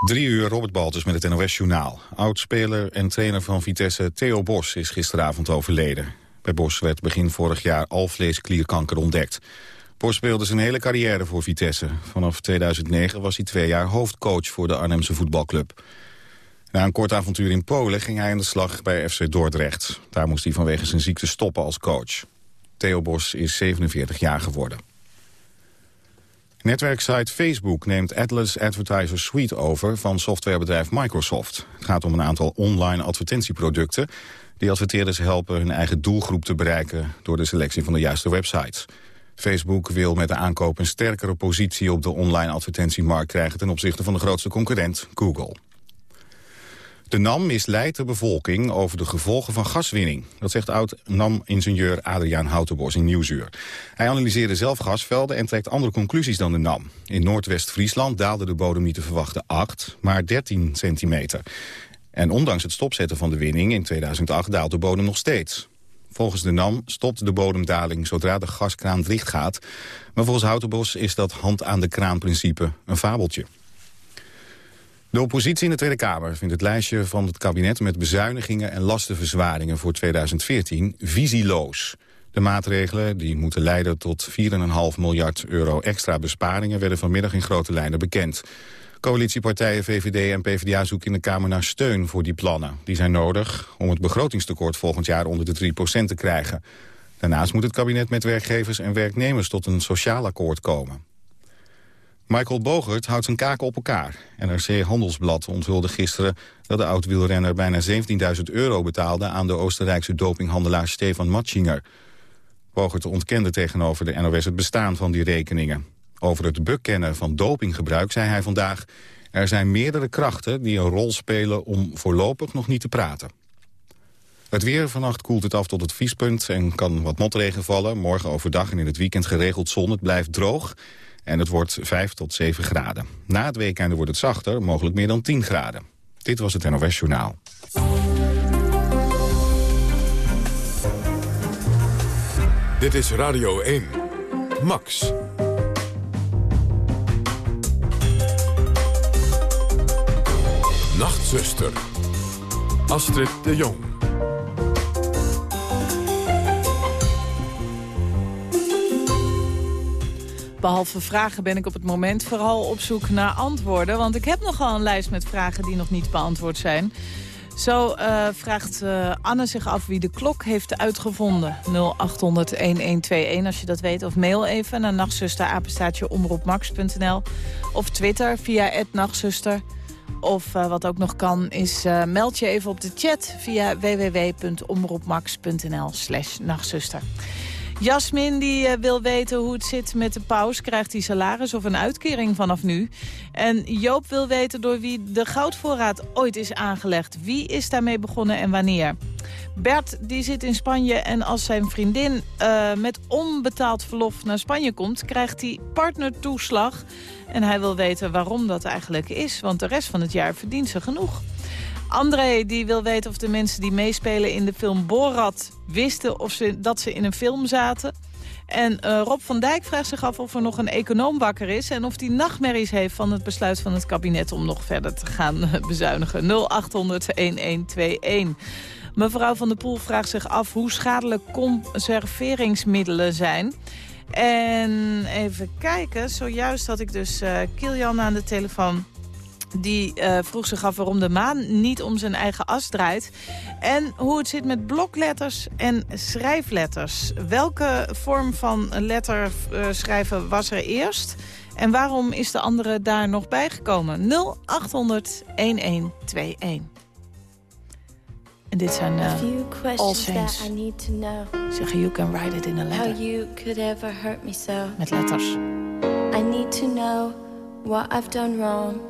Drie uur, Robert Baltus met het NOS-journaal. Oud-speler en trainer van Vitesse Theo Bos is gisteravond overleden. Bij Bos werd begin vorig jaar alvleesklierkanker ontdekt. Bos speelde zijn hele carrière voor Vitesse. Vanaf 2009 was hij twee jaar hoofdcoach voor de Arnhemse voetbalclub. Na een kort avontuur in Polen ging hij aan de slag bij FC Dordrecht. Daar moest hij vanwege zijn ziekte stoppen als coach. Theo Bos is 47 jaar geworden. Netwerksite Facebook neemt Atlas Advertiser Suite over van softwarebedrijf Microsoft. Het gaat om een aantal online advertentieproducten die adverteerders helpen hun eigen doelgroep te bereiken door de selectie van de juiste websites. Facebook wil met de aankoop een sterkere positie op de online advertentiemarkt krijgen ten opzichte van de grootste concurrent, Google. De NAM misleidt de bevolking over de gevolgen van gaswinning. Dat zegt oud-NAM-ingenieur Adriaan Houtenbos in Nieuwsuur. Hij analyseerde zelf gasvelden en trekt andere conclusies dan de NAM. In Noordwest-Friesland daalde de bodem niet te verwachten 8, maar 13 centimeter. En ondanks het stopzetten van de winning in 2008 daalt de bodem nog steeds. Volgens de NAM stopt de bodemdaling zodra de gaskraan dicht gaat. Maar volgens Houtenbos is dat hand aan de kraan principe een fabeltje. De oppositie in de Tweede Kamer vindt het lijstje van het kabinet... met bezuinigingen en lastenverzwaringen voor 2014 visieloos. De maatregelen die moeten leiden tot 4,5 miljard euro extra besparingen... werden vanmiddag in grote lijnen bekend. Coalitiepartijen VVD en PvdA zoeken in de Kamer naar steun voor die plannen. Die zijn nodig om het begrotingstekort volgend jaar onder de 3% te krijgen. Daarnaast moet het kabinet met werkgevers en werknemers tot een sociaal akkoord komen. Michael Bogert houdt zijn kaken op elkaar. NRC Handelsblad onthulde gisteren dat de oud-wielrenner bijna 17.000 euro betaalde aan de Oostenrijkse dopinghandelaar Stefan Matschinger. Bogert ontkende tegenover de NOS het bestaan van die rekeningen. Over het bekennen van dopinggebruik zei hij vandaag... er zijn meerdere krachten die een rol spelen om voorlopig nog niet te praten. Het weer, vannacht koelt het af tot het vriespunt en kan wat motregen vallen. Morgen overdag en in het weekend geregeld zon. Het blijft droog en het wordt 5 tot 7 graden. Na het weekende wordt het zachter, mogelijk meer dan 10 graden. Dit was het NOS Journaal. Dit is Radio 1. Max. Nachtzuster. Astrid de Jong. Behalve vragen ben ik op het moment vooral op zoek naar antwoorden. Want ik heb nogal een lijst met vragen die nog niet beantwoord zijn. Zo uh, vraagt uh, Anne zich af wie de klok heeft uitgevonden. 0800-1121 als je dat weet. Of mail even naar nachtzusterapenstaatje omroepmax.nl. Of Twitter via nachtzuster. Of uh, wat ook nog kan is meld je even op de chat via www.omroepmax.nl slash nachtzuster. Jasmin die uh, wil weten hoe het zit met de paus. Krijgt hij salaris of een uitkering vanaf nu? En Joop wil weten door wie de goudvoorraad ooit is aangelegd. Wie is daarmee begonnen en wanneer? Bert die zit in Spanje en als zijn vriendin uh, met onbetaald verlof naar Spanje komt... krijgt hij partnertoeslag. En hij wil weten waarom dat eigenlijk is, want de rest van het jaar verdient ze genoeg. André die wil weten of de mensen die meespelen in de film Borat... wisten of ze, dat ze in een film zaten. En uh, Rob van Dijk vraagt zich af of er nog een econoom wakker is... en of hij nachtmerries heeft van het besluit van het kabinet... om nog verder te gaan uh, bezuinigen. 0800-1121. Mevrouw van der Poel vraagt zich af hoe schadelijk conserveringsmiddelen zijn... En even kijken, zojuist had ik dus uh, Kilian aan de telefoon die uh, vroeg zich af waarom de maan niet om zijn eigen as draait. En hoe het zit met blokletters en schrijfletters. Welke vorm van letter uh, schrijven was er eerst? En waarom is de andere daar nog bijgekomen? 0800 1121. En dit zijn uh, All Saints. Zeggen, you can write it in a letter. How you could ever hurt me so. Met letters. I need to know what I've done wrong.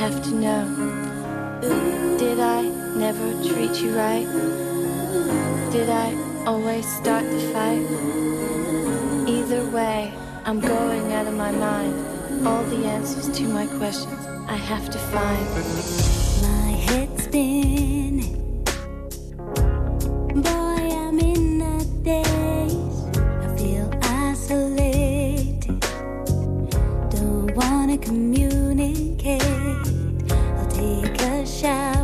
have to know. Did I never treat you right? Did I always start the fight? Either way, I'm going out of my mind. All the answers to my questions I have to find. My head's spinning. Boy, I'm in daze. I feel isolated. Don't wanna. shall.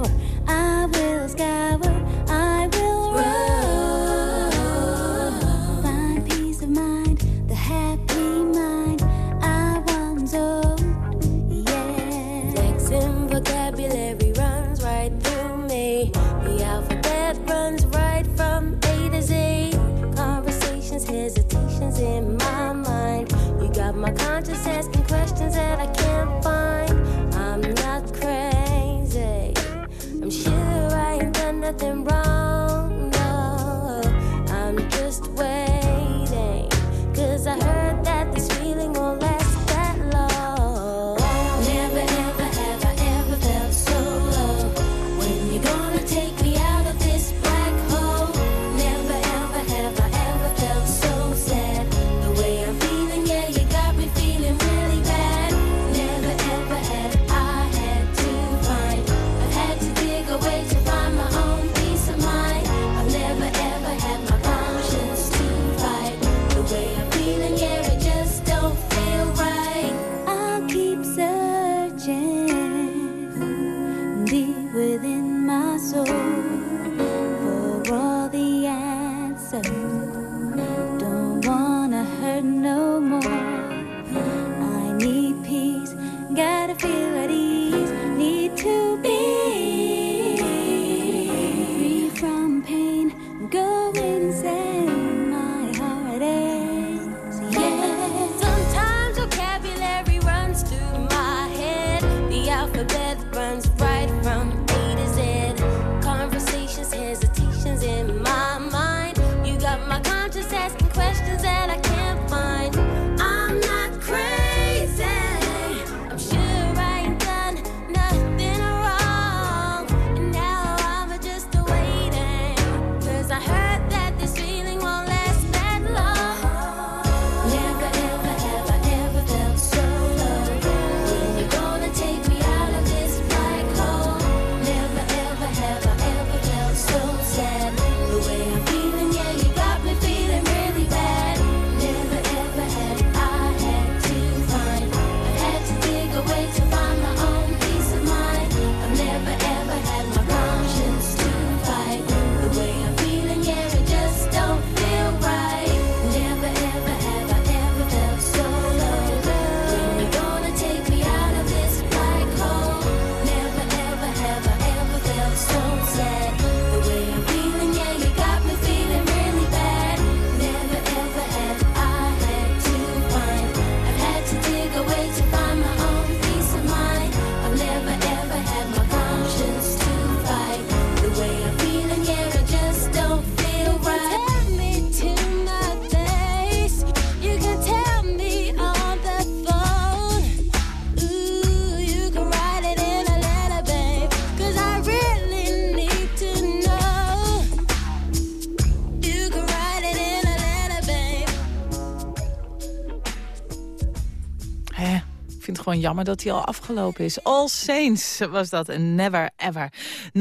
jammer dat hij al afgelopen is. All Saints was dat een never ever. 0800-1121.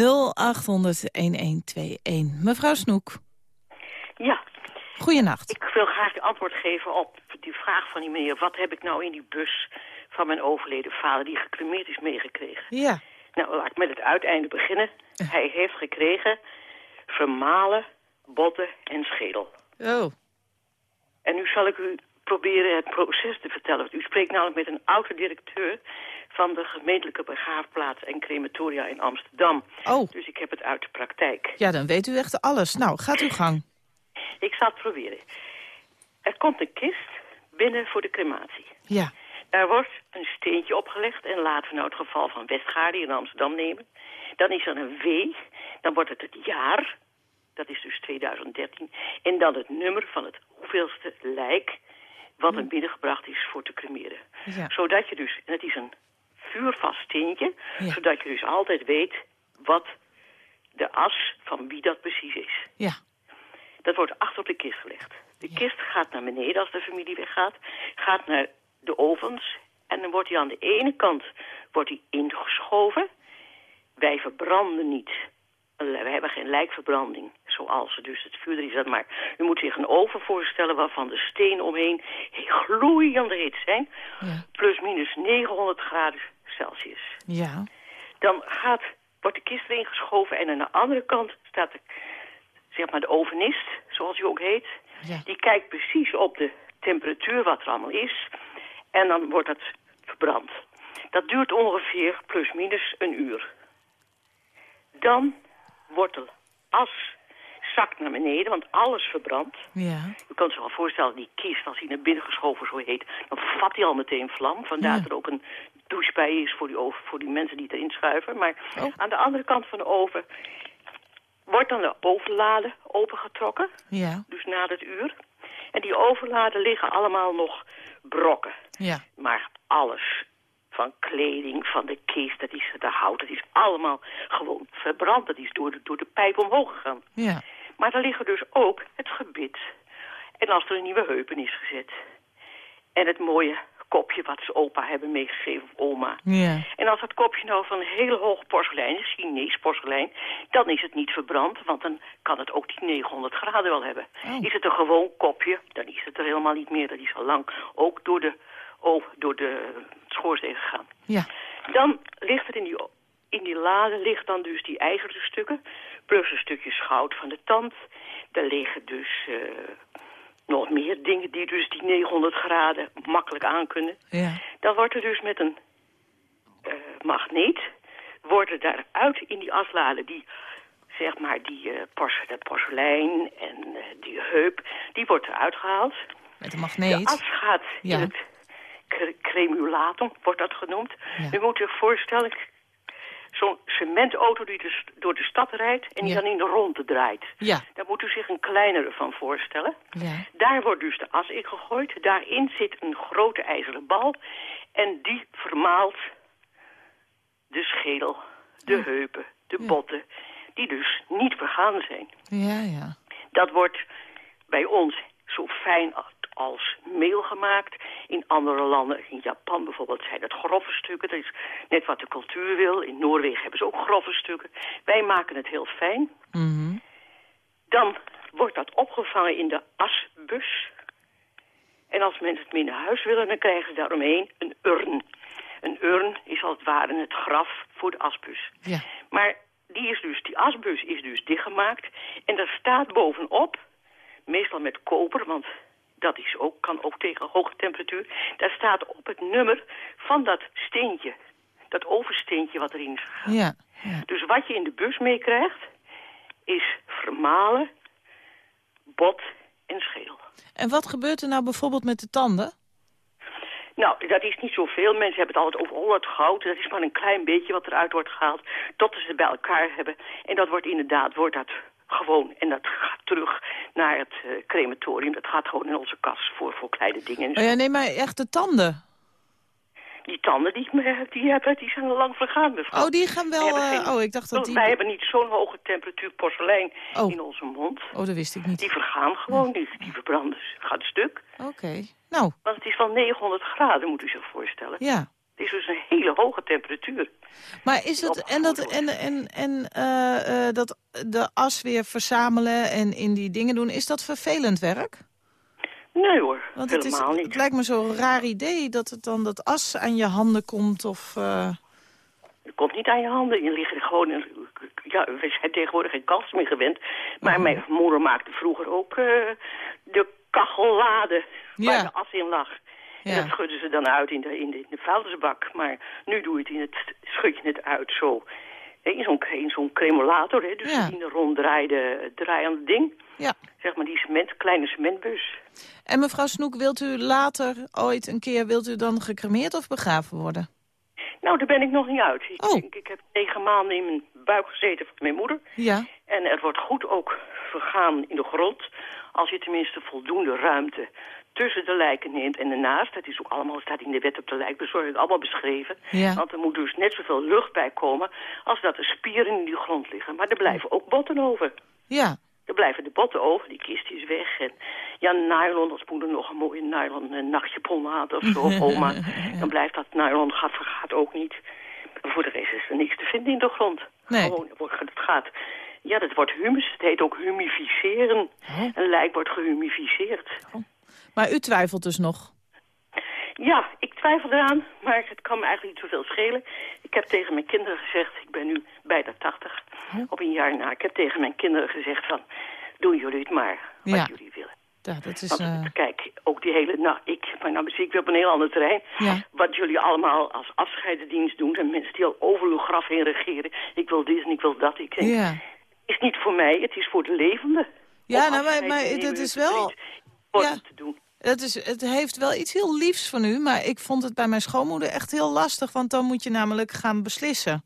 Mevrouw Snoek. Ja. Goeienacht. Ik wil graag antwoord geven op die vraag van die meneer. Wat heb ik nou in die bus van mijn overleden vader die gecremeerd is meegekregen? Ja. Nou, laat ik met het uiteinde beginnen. Eh. Hij heeft gekregen vermalen, botten en schedel. Oh. En nu zal ik u proberen het proces te vertellen. U spreekt namelijk met een oude directeur van de gemeentelijke begraafplaats en crematoria in Amsterdam. Oh. Dus ik heb het uit de praktijk. Ja, dan weet u echt alles. Nou, gaat uw gang. Ik zal het proberen. Er komt een kist binnen voor de crematie. Ja. Daar wordt een steentje opgelegd en laten we nou het geval van Westgaarden in Amsterdam nemen. Dan is er een W, dan wordt het het jaar, dat is dus 2013, en dan het nummer van het hoeveelste lijk wat er binnengebracht is voor te cremeren. Zodat je dus, en het is een vuurvast tintje, zodat je dus altijd weet wat de as van wie dat precies is. Ja. Dat wordt achter op de kist gelegd. De kist gaat naar beneden als de familie weggaat, gaat naar de ovens en dan wordt hij aan de ene kant wordt hij ingeschoven. Wij verbranden niet. We hebben geen lijkverbranding, zoals dus het vuur is. dat Maar u moet zich een oven voorstellen waarvan de stenen omheen gloeiende heet zijn. Ja. Plus minus 900 graden Celsius. Ja. Dan gaat, wordt de kist erin geschoven en aan de andere kant staat de, zeg maar de ovenist, zoals hij ook heet. Ja. Die kijkt precies op de temperatuur wat er allemaal is. En dan wordt het verbrand. Dat duurt ongeveer plus minus een uur. Dan wordt de as zakt naar beneden, want alles verbrandt. Ja. U kan zich wel voorstellen, die kist, als hij naar binnen geschoven zo heet... dan vat hij al meteen vlam. Vandaar Ja. dat er ook een douche bij is voor die, oven, voor die mensen die erin schuiven. Maar Oh. aan de andere kant van de oven wordt dan de ovenlade opengetrokken. Ja. Dus na het uur. En die ovenladen liggen allemaal nog brokken. Ja. Maar alles, van kleding, van de kist, dat is de hout, dat is allemaal gewoon verbrand. Dat is door de, door de pijp omhoog gegaan. Ja. Maar daar liggen dus ook het gebit. En als er een nieuwe heup in is gezet. En het mooie kopje wat ze opa hebben meegegeven, of oma. Ja. En als dat kopje nou van heel hoog porselein is, Chinees porselein, dan is het niet verbrand, want dan kan het ook die 900 graden wel hebben. Oh. Is het een gewoon kopje, dan is het er helemaal niet meer. Dat is al lang ook door de, oh, door de schoorsteen gegaan. Ja. Dan ligt er in die, in die lade ligt dan dus die ijzeren stukken, plus een stukje schout van de tand. Daar liggen dus eh, nog meer dingen die dus die 900 graden makkelijk aankunnen. Ja. Dan wordt er dus met een eh, magneet, worden daaruit in die aslade die, zeg maar, die eh pors de porselein en eh, die heup, die wordt eruit gehaald. Met een De magneet. as gaat Ja. in het cremulatum, wordt dat genoemd. Ja. U moet zich voorstellen, zo'n cementauto die dus door de stad rijdt en die Ja. dan in de ronde draait. Ja. Daar moet u zich een kleinere van voorstellen. Ja. Daar wordt dus de as in gegooid. Daarin zit een grote ijzeren bal. En die vermaalt de schedel, de heupen, de botten. Die dus niet vergaan zijn. Ja, ja. Dat wordt bij ons zo fijn als meel gemaakt. In andere landen, in Japan bijvoorbeeld, zijn het grove stukken. Dat is net wat de cultuur wil. In Noorwegen hebben ze ook grove stukken. Wij maken het heel fijn. Mhm. Dan wordt dat opgevangen in de asbus. En als mensen het mee naar huis willen, dan krijgen ze daaromheen een urn. Een urn is als het ware het graf voor de asbus. Ja. Maar die, is dus, die asbus is dus dichtgemaakt. En daar staat bovenop, meestal met koper, want dat is ook, kan ook tegen hoge temperatuur. Daar staat op het nummer van dat steentje. Dat oversteentje wat erin is gegaan. Ja. ja. Dus wat je in de bus meekrijgt, is vermalen, bot en schedel. En wat gebeurt er nou bijvoorbeeld met de tanden? Nou, dat is niet zoveel. Mensen hebben het altijd over oh, het goud. Dat is maar een klein beetje wat eruit wordt gehaald. Tot ze het bij elkaar hebben. En dat wordt inderdaad, wordt dat gewoon. En dat gaat terug naar het eh, crematorium. Dat gaat gewoon in onze kas voor, voor kleine dingen. Oh ja, nee, maar echt de tanden. Die tanden die, ik me- die, hebben, die zijn al lang vergaan, mevrouw. Oh, die gaan wel... eh, geen- oh, ik dacht dat die... Wij hebben niet zo'n hoge temperatuur porselein Oh. in onze mond. Oh, dat wist ik niet. Die vergaan gewoon, die, die verbranden, gaat stuk. Oké. Nou, Want het is wel 900 graden, moet u zich voorstellen. ja. Het is dus een hele hoge temperatuur. Maar is het... En dat, en, en, en eh, eh, dat de as weer verzamelen en in die dingen doen... Is dat vervelend werk? Nee hoor, Want het, is, helemaal het niet. lijkt me zo'n raar idee dat het dan dat as aan je handen komt of... eh, Het komt niet aan je handen. Je ligt gewoon in, ja, we zijn tegenwoordig geen kast meer gewend. Maar Oh. mijn moeder maakte vroeger ook de kachellade waar Ja. de as in lag. En Ja. dat schudden ze dan uit in de, in de, in de vuilnisbak. Maar nu doe je het in het, schud je het uit zo. In zo'n zo'n cremolator, hè, dus Ja. in een ronddraaide draaiende ding. ja. Zeg maar die cement, kleine cementbus. En mevrouw Snoek, wilt u later ooit een keer... wilt u dan gecremeerd of begraven worden? Nou, daar ben ik nog niet uit. Ik, Oh. denk, ik heb negen maanden in mijn buik gezeten van mijn moeder. Ja. En er wordt goed ook vergaan in de grond. Als je tenminste voldoende ruimte tussen de lijken neemt en ernaast. Dat is ook allemaal, staat in de wet op de lijkbezorging allemaal beschreven. Ja. Want er moet dus net zoveel lucht bij komen als dat er spieren in die grond liggen. Maar er blijven ook botten over. Ja. Er blijven de botten over, die kist is weg. En ja, nylon, als moeder nog een mooie nylon een nachtjepon had of zo, of oma. Dan blijft dat nylon, gaat, vergaat ook niet. Maar voor de rest is er niks te vinden in de grond. Nee. Gewoon, het gaat... Ja, dat wordt humus. Het heet ook humificeren. Oh. Een lijk wordt gehumificeerd. Maar u twijfelt dus nog? Ja, ik twijfel eraan, maar het kan me eigenlijk niet zoveel schelen. Ik heb tegen mijn kinderen gezegd, ik ben nu bijna 80, op een jaar na. Ik heb tegen mijn kinderen gezegd van, doen jullie het maar, wat Ja. jullie willen. Ja, dat is... Want, eh, kijk, ook die hele, nou, ik, maar nou zie ik weer op een heel ander terrein. Ja. Wat jullie allemaal als afscheidendienst doen, en mensen die al over uw graf heen regeren. Ik wil dit en ik wil dat. Ik denk, ja. is niet voor mij, het is voor de levende. Ja, nou, maar, maar dat is wel... Ja. te doen. Het, is, het heeft wel iets heel liefs van u, maar ik vond het bij mijn schoonmoeder echt heel lastig, want dan moet je namelijk gaan beslissen.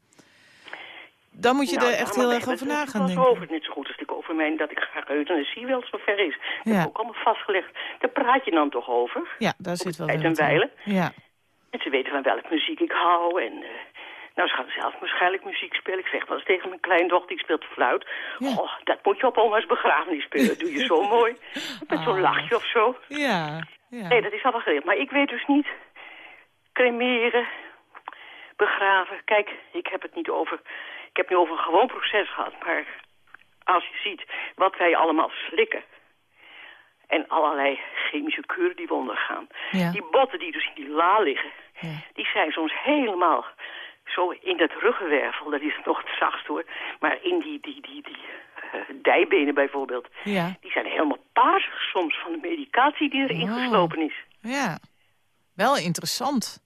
Dan moet je Nou, er echt maar heel erg over het na gaan natuurlijk wel denken. over. Net zo goed als ik over mijn dat ik graag euthanasie wil, zover is. Dat Ja. is ook allemaal vastgelegd. Daar praat je dan toch over? Ja, daar zit wel tijd weer en wat in. wijle. Ja. En ze weten van welke muziek ik hou. En eh, nou, ze gaan zelf waarschijnlijk muziek spelen. Ik zeg wel eens tegen mijn kleindochter, die speelt fluit. Ja. Oh, dat moet je op oma's begrafenis spelen. Dat doe je zo mooi. Met zo'n Ah. lachje of zo. Ja. ja. Nee, dat is allemaal geregeld. Maar ik weet dus niet cremeren, begraven. Kijk, ik heb het niet over... Ik heb het nu over een gewoon proces gehad. Maar als je ziet wat wij allemaal slikken... en allerlei chemische kuren die we ondergaan... Ja. die botten die dus in die la liggen... Ja. die zijn soms helemaal zo in dat ruggenwervel. Dat is nog het zachtst hoor. Maar in die, die, die, die eh, dijbenen bijvoorbeeld... Ja. die zijn helemaal paarsig soms van de medicatie die erin Wow. geslopen is. ja. Wel interessant.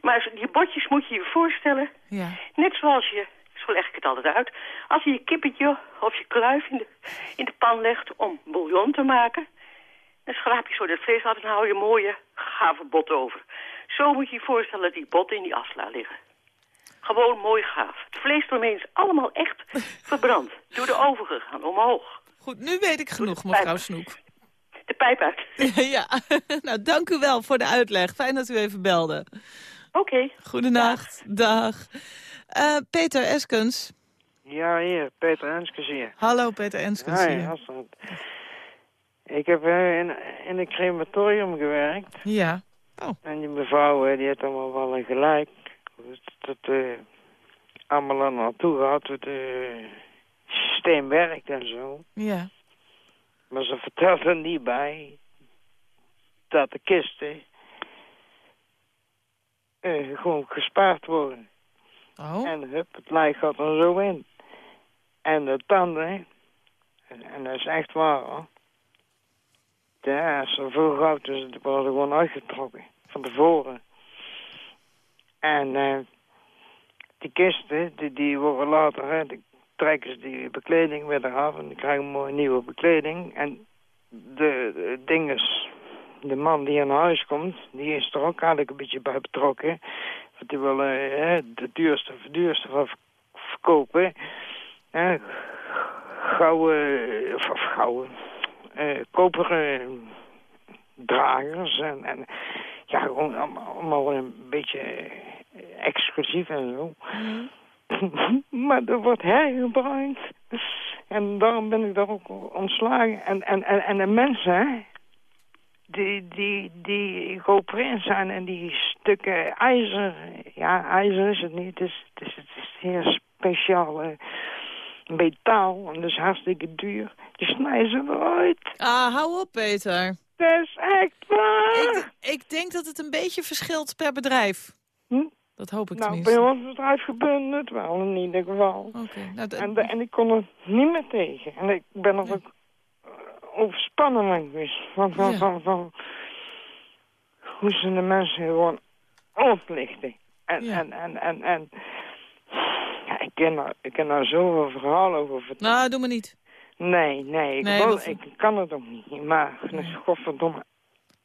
Maar die botjes moet je je voorstellen, Ja. net zoals je, zo leg ik het altijd uit, als je je kippetje of je kluif in de, in de pan legt om bouillon te maken, dan schraap je zo dat vlees af en hou je mooie, gave bot over. Zo moet je je voorstellen dat die botten in die afsla liggen. Gewoon mooi gaaf. Het vlees eromheen is allemaal echt verbrand. Door de oven gegaan, omhoog. Goed, nu weet ik genoeg, mevrouw Snoek. De pijp uit. ja, nou dank u wel voor de uitleg. Fijn dat u even belde. Oké. Goedenacht, dag. Eh, Peter Eskens. Ja, hier, Peter Enskes hier. Hallo Peter Eskens Hi, hier. Ik heb eh, in, in een crematorium gewerkt. Ja. En die mevrouw eh, die heeft allemaal wel een gelijk. Dat, dat eh, allemaal er naartoe gaat, hoe het eh, systeem werkt en zo. Ja. Maar ze vertelt er niet bij dat de kisten eh, gewoon gespaard worden. Oh. En hup, het lijk gaat er zo in. En de tanden, en, en dat is echt waar hoor. Ja, veel goud is, die worden gewoon uitgetrokken. Van tevoren. En eh, die kisten, die, die worden later, hè, die trekken ze die bekleding weer eraf en die krijgen een mooie nieuwe bekleding. En de, de de man die aan huis komt, die is er ook eigenlijk een beetje bij betrokken. Want die wil eh, de duurste duurste van ver- verkopen. Gouden, of, gouden, eh, koperen dragers en, en ja, gewoon allemaal, een beetje exclusief en zo. maar er wordt hergebruikt. En daarom ben ik daar ook ontslagen. En, en, en, en de mensen, die, die, die geopereerd zijn en die stukken ijzer... Ja, ijzer is het niet. Het is, het is, het is heel speciaal eh, metaal. En dat is hartstikke duur. Die snijden ze eruit. Ah, hou op Peter. Dat is echt waar. Ik, ik denk dat het een beetje verschilt per bedrijf. Hm? Dat hoop ik Nou, tenminste. bij ons bedrijf gebeurde het wel in ieder geval. Oké. Nou, En, de- en ik kon er niet meer tegen. En ik ben er ook eh, overspannen van geweest. Van, van, Ja. van, van hoe ze de mensen gewoon oplichten. En, Ja. en, en, en, en ja, ik ken daar, ik ken daar zoveel verhalen over vertellen. nou, doe maar niet. Nee, nee, ik, Nee, wil, wat- ik kan het ook niet. Maar, is godverdomme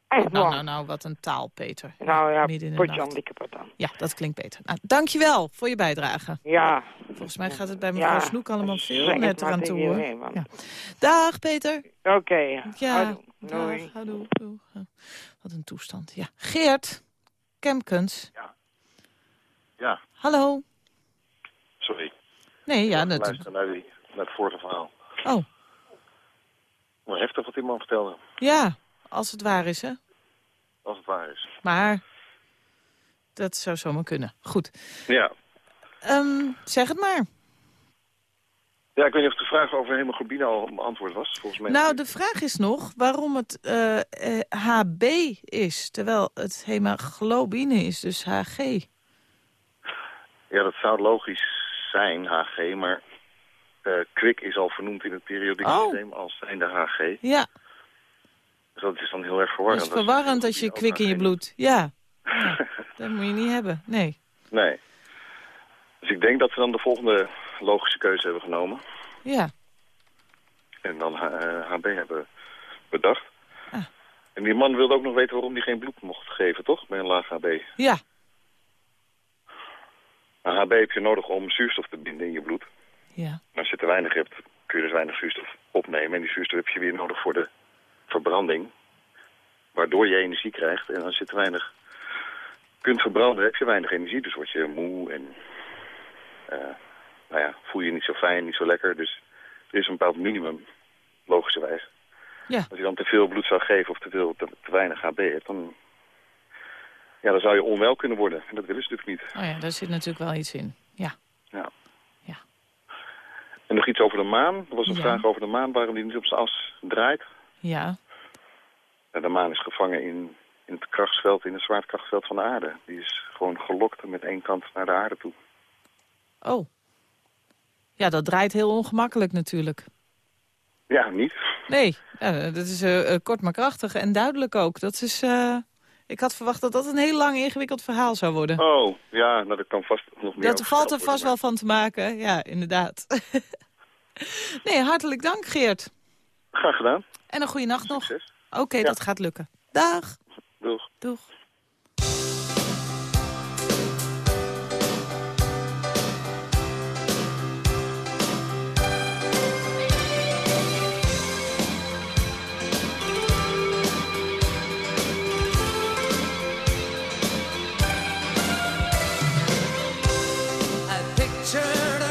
echt Nou, nou, nou, wat een taal, Peter. Nou ja, midden in de nacht. Ja, dat klinkt beter. Nou, dankjewel voor je bijdrage. Ja, Volgens mij gaat het bij mevrouw Ja, Snoek allemaal zeg veel het netter maar aan tegen toe. hoor. Ja. Dag Peter. Oké, Ja, houdoe. doei. houdoe. Wat een toestand. Ja. Geert, Kemkens. Ja, Hallo. sorry. Nee, ja, Ik dat... luisterde naar, die, naar het vorige verhaal. Oh, Maar heftig wat die man vertelde, ja, als het waar is, hè. als het waar is. Maar dat zou zomaar kunnen. Goed. Ja. Ehm, zeg het maar. Ja, ik weet niet of de vraag over hemoglobine al beantwoord was. Volgens mij. Nou, de vraag is nog waarom het eh, eh, HB is, terwijl het hemoglobine is, dus HG. Ja, dat zou logisch zijn, HG, maar eh kwik is al vernoemd in het periodiek Oh. systeem als zijnde HG. Ja, Dus dat is dan heel erg verwarrend. is verwarrend als je hemoglobine kwik in je bloed. Ja. ja, dat moet je niet hebben. Nee. Nee. Dus ik denk dat we dan de volgende logische keuze hebben genomen. Ja. En dan eh, HB hebben bedacht. Ah. En die man wilde ook nog weten waarom hij geen bloed mocht geven, toch? Bij een laag HB. Ja. Een HB heb je nodig om zuurstof te binden in je bloed. Ja. Maar als je te weinig hebt, kun je dus weinig zuurstof opnemen. En die zuurstof heb je weer nodig voor de verbranding. Waardoor je energie krijgt. En als je te weinig kunt verbranden, heb je weinig energie. Dus word je moe en eh, nou ja, voel je niet zo fijn, niet zo lekker. Dus er is een bepaald minimum, logischerwijs. Ja. Als je dan te veel bloed zou geven of te, veel, te, te weinig HB hebt, dan, ja, dan zou je onwel kunnen worden. En dat willen ze natuurlijk niet. Oh ja, daar zit natuurlijk wel iets in. Ja. Ja. Ja. En nog iets over de maan. Er was een Ja. vraag over de maan, waarom die niet op zijn as draait. Ja. En de maan is gevangen in, in het krachtsveld, in het zwaartekrachtveld van de aarde. Die is gewoon gelokt met één kant naar de aarde toe. Oh. Ja, dat draait heel ongemakkelijk natuurlijk. Ja, niet. Nee, ja, dat is eh, eh, kort maar krachtig en duidelijk ook. Dat is, eh, ik had verwacht dat dat een heel lang ingewikkeld verhaal zou worden. Oh, ja, nou, dat kan vast nog meer dat valt er vast wel van te maken, ja, inderdaad. nee, hartelijk dank Geert. Graag gedaan. En een goede nacht nog. Oké, dat gaat lukken. Dag. Doeg. Doeg. I pictured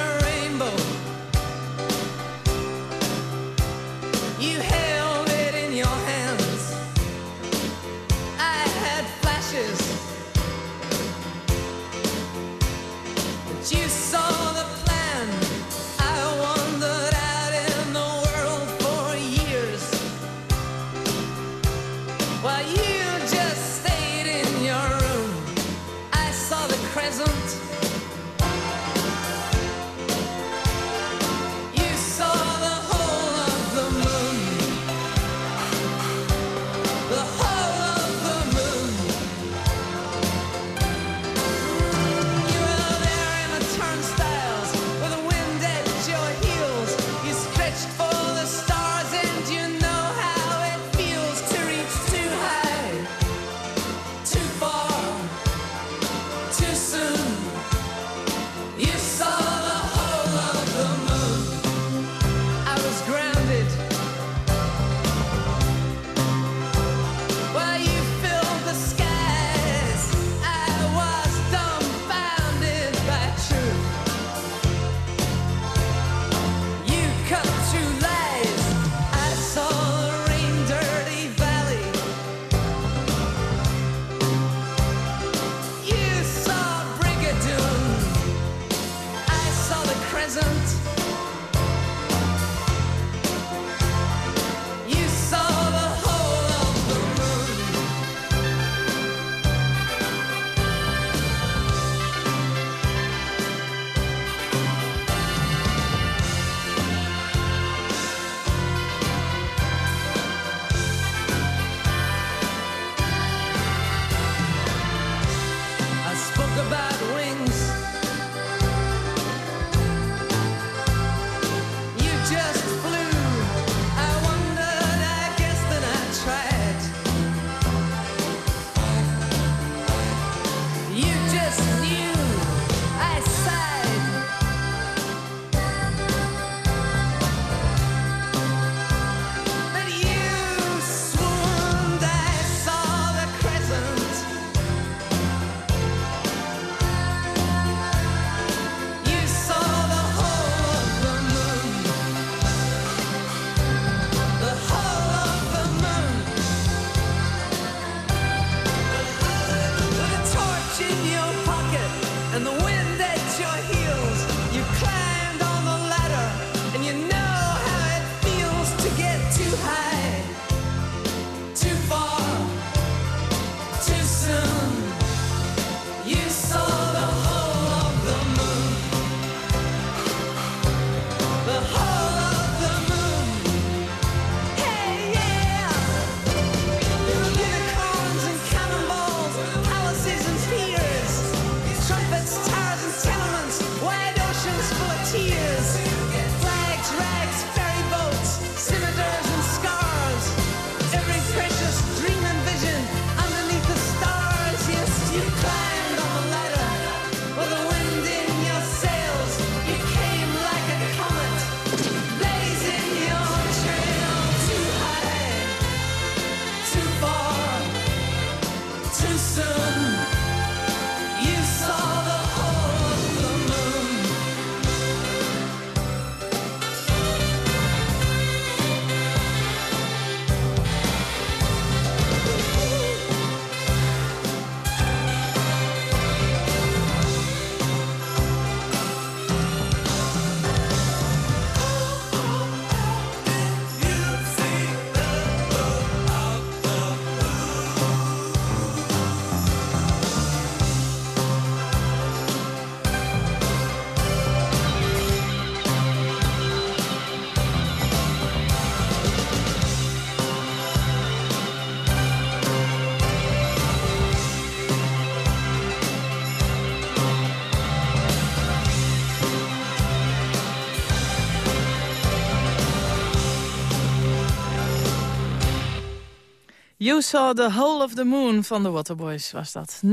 You saw the whole of the moon van de Waterboys was dat. 0800-1121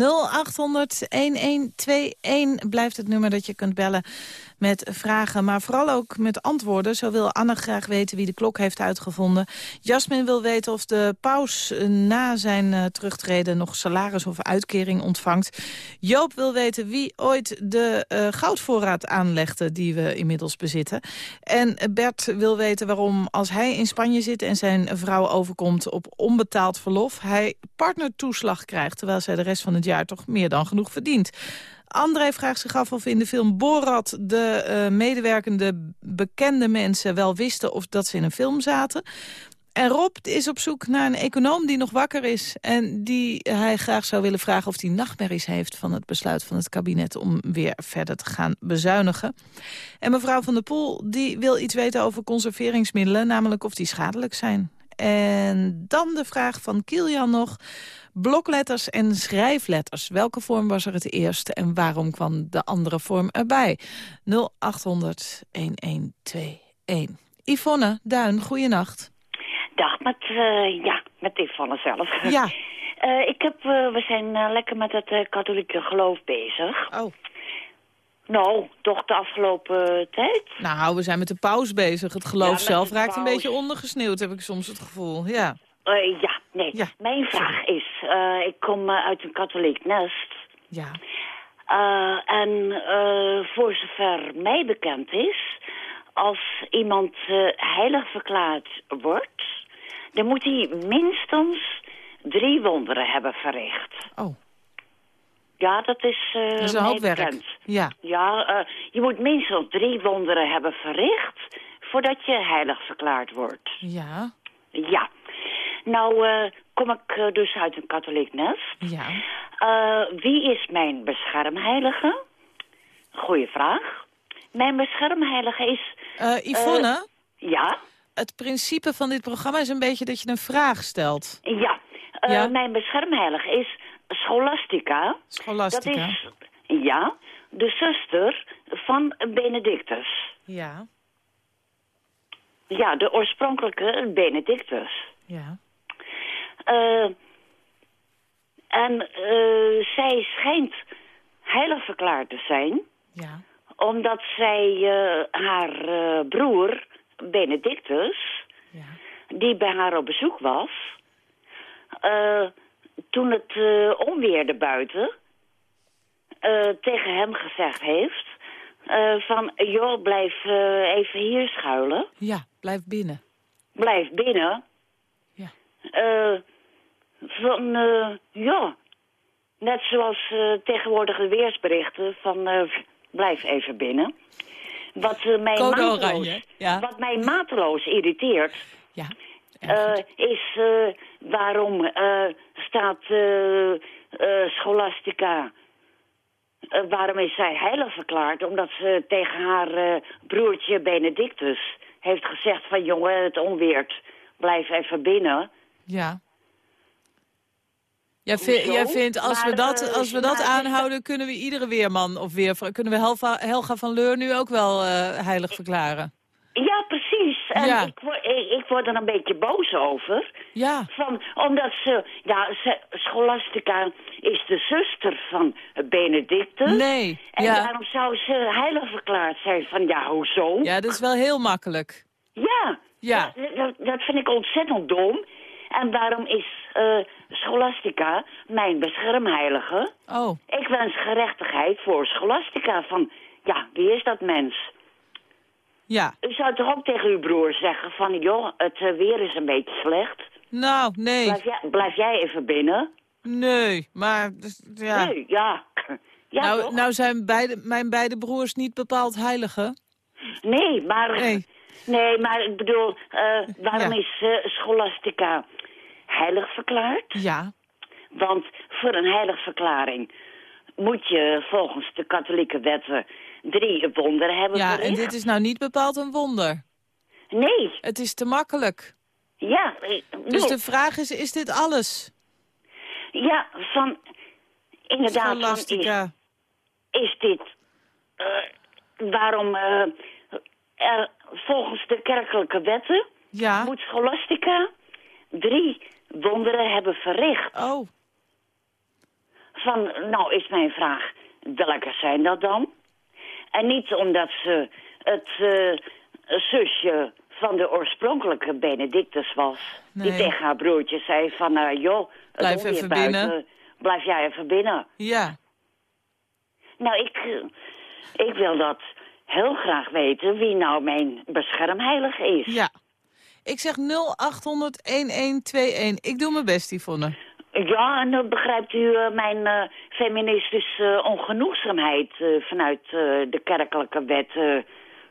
blijft het nummer dat je kunt bellen met vragen, maar vooral ook met antwoorden. Zo wil Anne graag weten wie de klok heeft uitgevonden. Jasmin wil weten of de paus eh, na zijn eh, terugtreden nog salaris of uitkering ontvangt. Joop wil weten wie ooit de eh, goudvoorraad aanlegde die we inmiddels bezitten. En Bert wil weten waarom als hij in Spanje zit en zijn vrouw overkomt op onbetaald verlof, hij partnertoeslag krijgt, terwijl zij de rest van het jaar toch meer dan genoeg verdient. André vraagt zich af of in de film Borat de eh, medewerkende bekende mensen wel wisten of dat ze in een film zaten. En Rob is op zoek naar een econoom die nog wakker is... en die hij graag zou willen vragen of hij nachtmerries heeft... van het besluit van het kabinet om weer verder te gaan bezuinigen. En mevrouw Van der Poel die wil iets weten over conserveringsmiddelen... namelijk of die schadelijk zijn. En dan de vraag van Kilian nog. Blokletters en schrijfletters. Welke vorm was er het eerste en waarom kwam de andere vorm erbij? 0800 1121. Yvonne Duin, goeienacht. Dag, met, eh, ja, met Yvonne zelf. Ja. Eh, ik heb, eh, we zijn lekker met het katholieke geloof bezig. Oh. Nou, toch de afgelopen tijd. Nou, we zijn met de paus bezig. Het geloof Ja, zelf raakt een beetje ondergesneeuwd, heb ik soms het gevoel. Ja. Eh, ja, nee. Ja, Mijn vraag is, eh, ik kom eh, uit een katholiek nest. Ja. Eh, en eh, voor zover mij bekend is, als iemand eh, heilig verklaard wordt, dan moet hij minstens drie wonderen hebben verricht. Oh, Ja, dat is, eh dat is een mij hoop werk. bekend. Ja. Ja, eh, je moet minstens drie wonderen hebben verricht voordat je heilig verklaard wordt. Ja. Ja. Nou, eh, kom ik dus uit een katholiek nest. Ja. Wie is mijn beschermheilige? Goeie vraag. Mijn beschermheilige is... Yvonne, Ja, het principe van dit programma is een beetje dat je een vraag stelt. ja. Ja. Mijn beschermheilige is Scholastica. Scholastica. Dat is, ja, de zuster van Benedictus. Ja. Ja, de oorspronkelijke Benedictus. Ja. Eh, en eh, zij schijnt heilig verklaard te zijn... Ja. omdat zij eh, haar broer, Benedictus... die bij haar op bezoek was... toen het eh, onweerde buiten... eh, tegen hem gezegd heeft... eh, van, joh, blijf even hier schuilen. Ja, blijf binnen. Blijf binnen. Ja. Van, ja, net zoals tegenwoordige weersberichten van... blijf even binnen. Wat, mij, Code mateloos, ja. wat mij mateloos irriteert... Ja, is eh, waarom eh, staat eh, eh, Scholastica... eh, waarom is zij heilig verklaard? Omdat ze tegen haar eh, broertje Benedictus heeft gezegd van... jongen, het onweert, blijf even binnen. Ja. Jij, vindt, als we dat, eh, als we dat maar- aanhouden, kunnen we iedere weerman of weer kunnen we Helga van Leur nu ook wel eh, heilig verklaren. Ja, precies. En Ja. ik, word, ik, ik word er een beetje boos over. Ja. Van, omdat ze, ja, ze, Scholastica is de zuster van Benedictus. Nee, En ja. daarom zou ze heilig verklaard zijn van, ja, hoezo? Ja, dat is wel heel makkelijk. Ja, Ja. Dat, dat, dat vind ik ontzettend dom. En waarom is eh, Scholastica mijn beschermheilige? Oh, Ik wens gerechtigheid voor Scholastica. Van, ja, wie is dat mens? Ja. U zou toch ook tegen uw broer zeggen van... joh, het eh, weer is een beetje slecht. Nou, nee. Blijf jij, blijf jij even binnen? Nee, maar... dus, ja. Nee, ja. ja nou, nou zijn beide, mijn beide broers niet bepaald heiligen. Nee, maar... Nee. Nee, maar ik bedoel, eh, waarom Ja. is eh, Scholastica heilig verklaard? Ja. Want voor een heiligverklaring moet je volgens de katholieke wetten drie wonderen hebben Ja, en dit is nou niet bepaald een wonder. Nee, Het is te makkelijk. ja. Dus de vraag is, is dit alles? Ja, van... Inderdaad, van, is, Scholastica. is dit... eh, waarom eh, er volgens de kerkelijke wetten Ja. moet Scholastica drie wonderen hebben verricht? Oh, Van, nou is mijn vraag, welke zijn dat dan? En niet omdat ze het eh, zusje van de oorspronkelijke Benedictus was. Die tegen haar broertje zei van, nou joh, Blijf even buiten, binnen. Blijf jij even binnen. ja. Nou, ik, ik wil dat heel graag weten wie nou mijn beschermheilig is. Ja. Ik zeg 0800-1121. Ik doe mijn best, Yvonne. Ja, en dan begrijpt u eh, mijn eh, feministische ongenoegzaamheid eh, vanuit eh, de kerkelijke wet.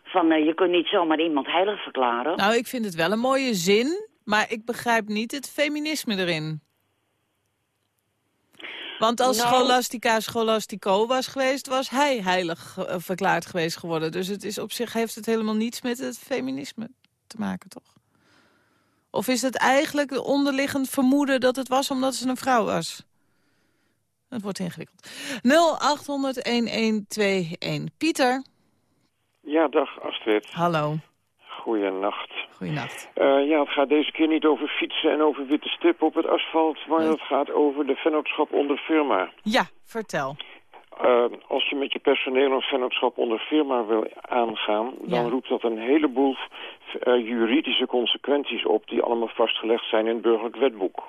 van je kunt niet zomaar iemand heilig verklaren. Nou, ik vind het wel een mooie zin, maar ik begrijp niet het feminisme erin. Want als Nou- Scholastica Scholastico was geweest, was hij heilig verklaard geweest geworden. Dus het is op zich heeft het helemaal niets met het feminisme te maken, toch? Of is het eigenlijk onderliggend vermoeden dat het was omdat ze een vrouw was? Het wordt ingewikkeld. 0800-1121. Pieter, Ja, dag Astrid. hallo. Goeienacht. Goeienacht. Eh ja, het gaat deze keer niet over fietsen en over witte stippen op het asfalt, maar het gaat over de vennootschap onder firma. Ja, vertel. Eh, als je met je personeel een vennootschap onder firma wil aangaan, dan Ja. roept dat een heleboel eh, juridische consequenties op die allemaal vastgelegd zijn in het burgerlijk wetboek.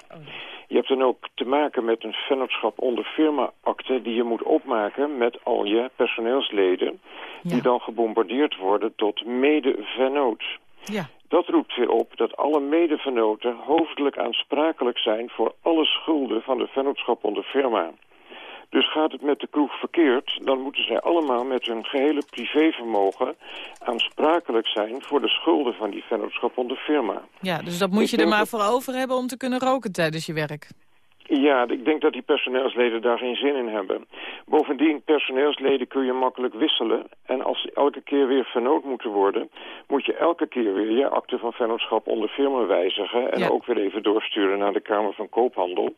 Je hebt dan ook te maken met een vennootschap onder firma-akte die je moet opmaken met al je personeelsleden, die dan gebombardeerd worden tot mede-vennoot. Ja. Dat roept weer op dat alle medevenoten hoofdelijk aansprakelijk zijn voor alle schulden van de vennootschap onder firma. Dus gaat het met de kroeg verkeerd, dan moeten zij allemaal met hun gehele privévermogen aansprakelijk zijn voor de schulden van die vennootschap onder firma. Ja, dus dat moet Ik je er maar dat- voor over hebben om te kunnen roken tijdens je werk. Ja, ik denk dat die personeelsleden daar geen zin in hebben. Bovendien, personeelsleden kun je makkelijk wisselen. En als ze elke keer weer vernoot moeten worden... moet je elke keer weer je akte van vennootschap onder firma wijzigen... en Ja. ook weer even doorsturen naar de Kamer van Koophandel.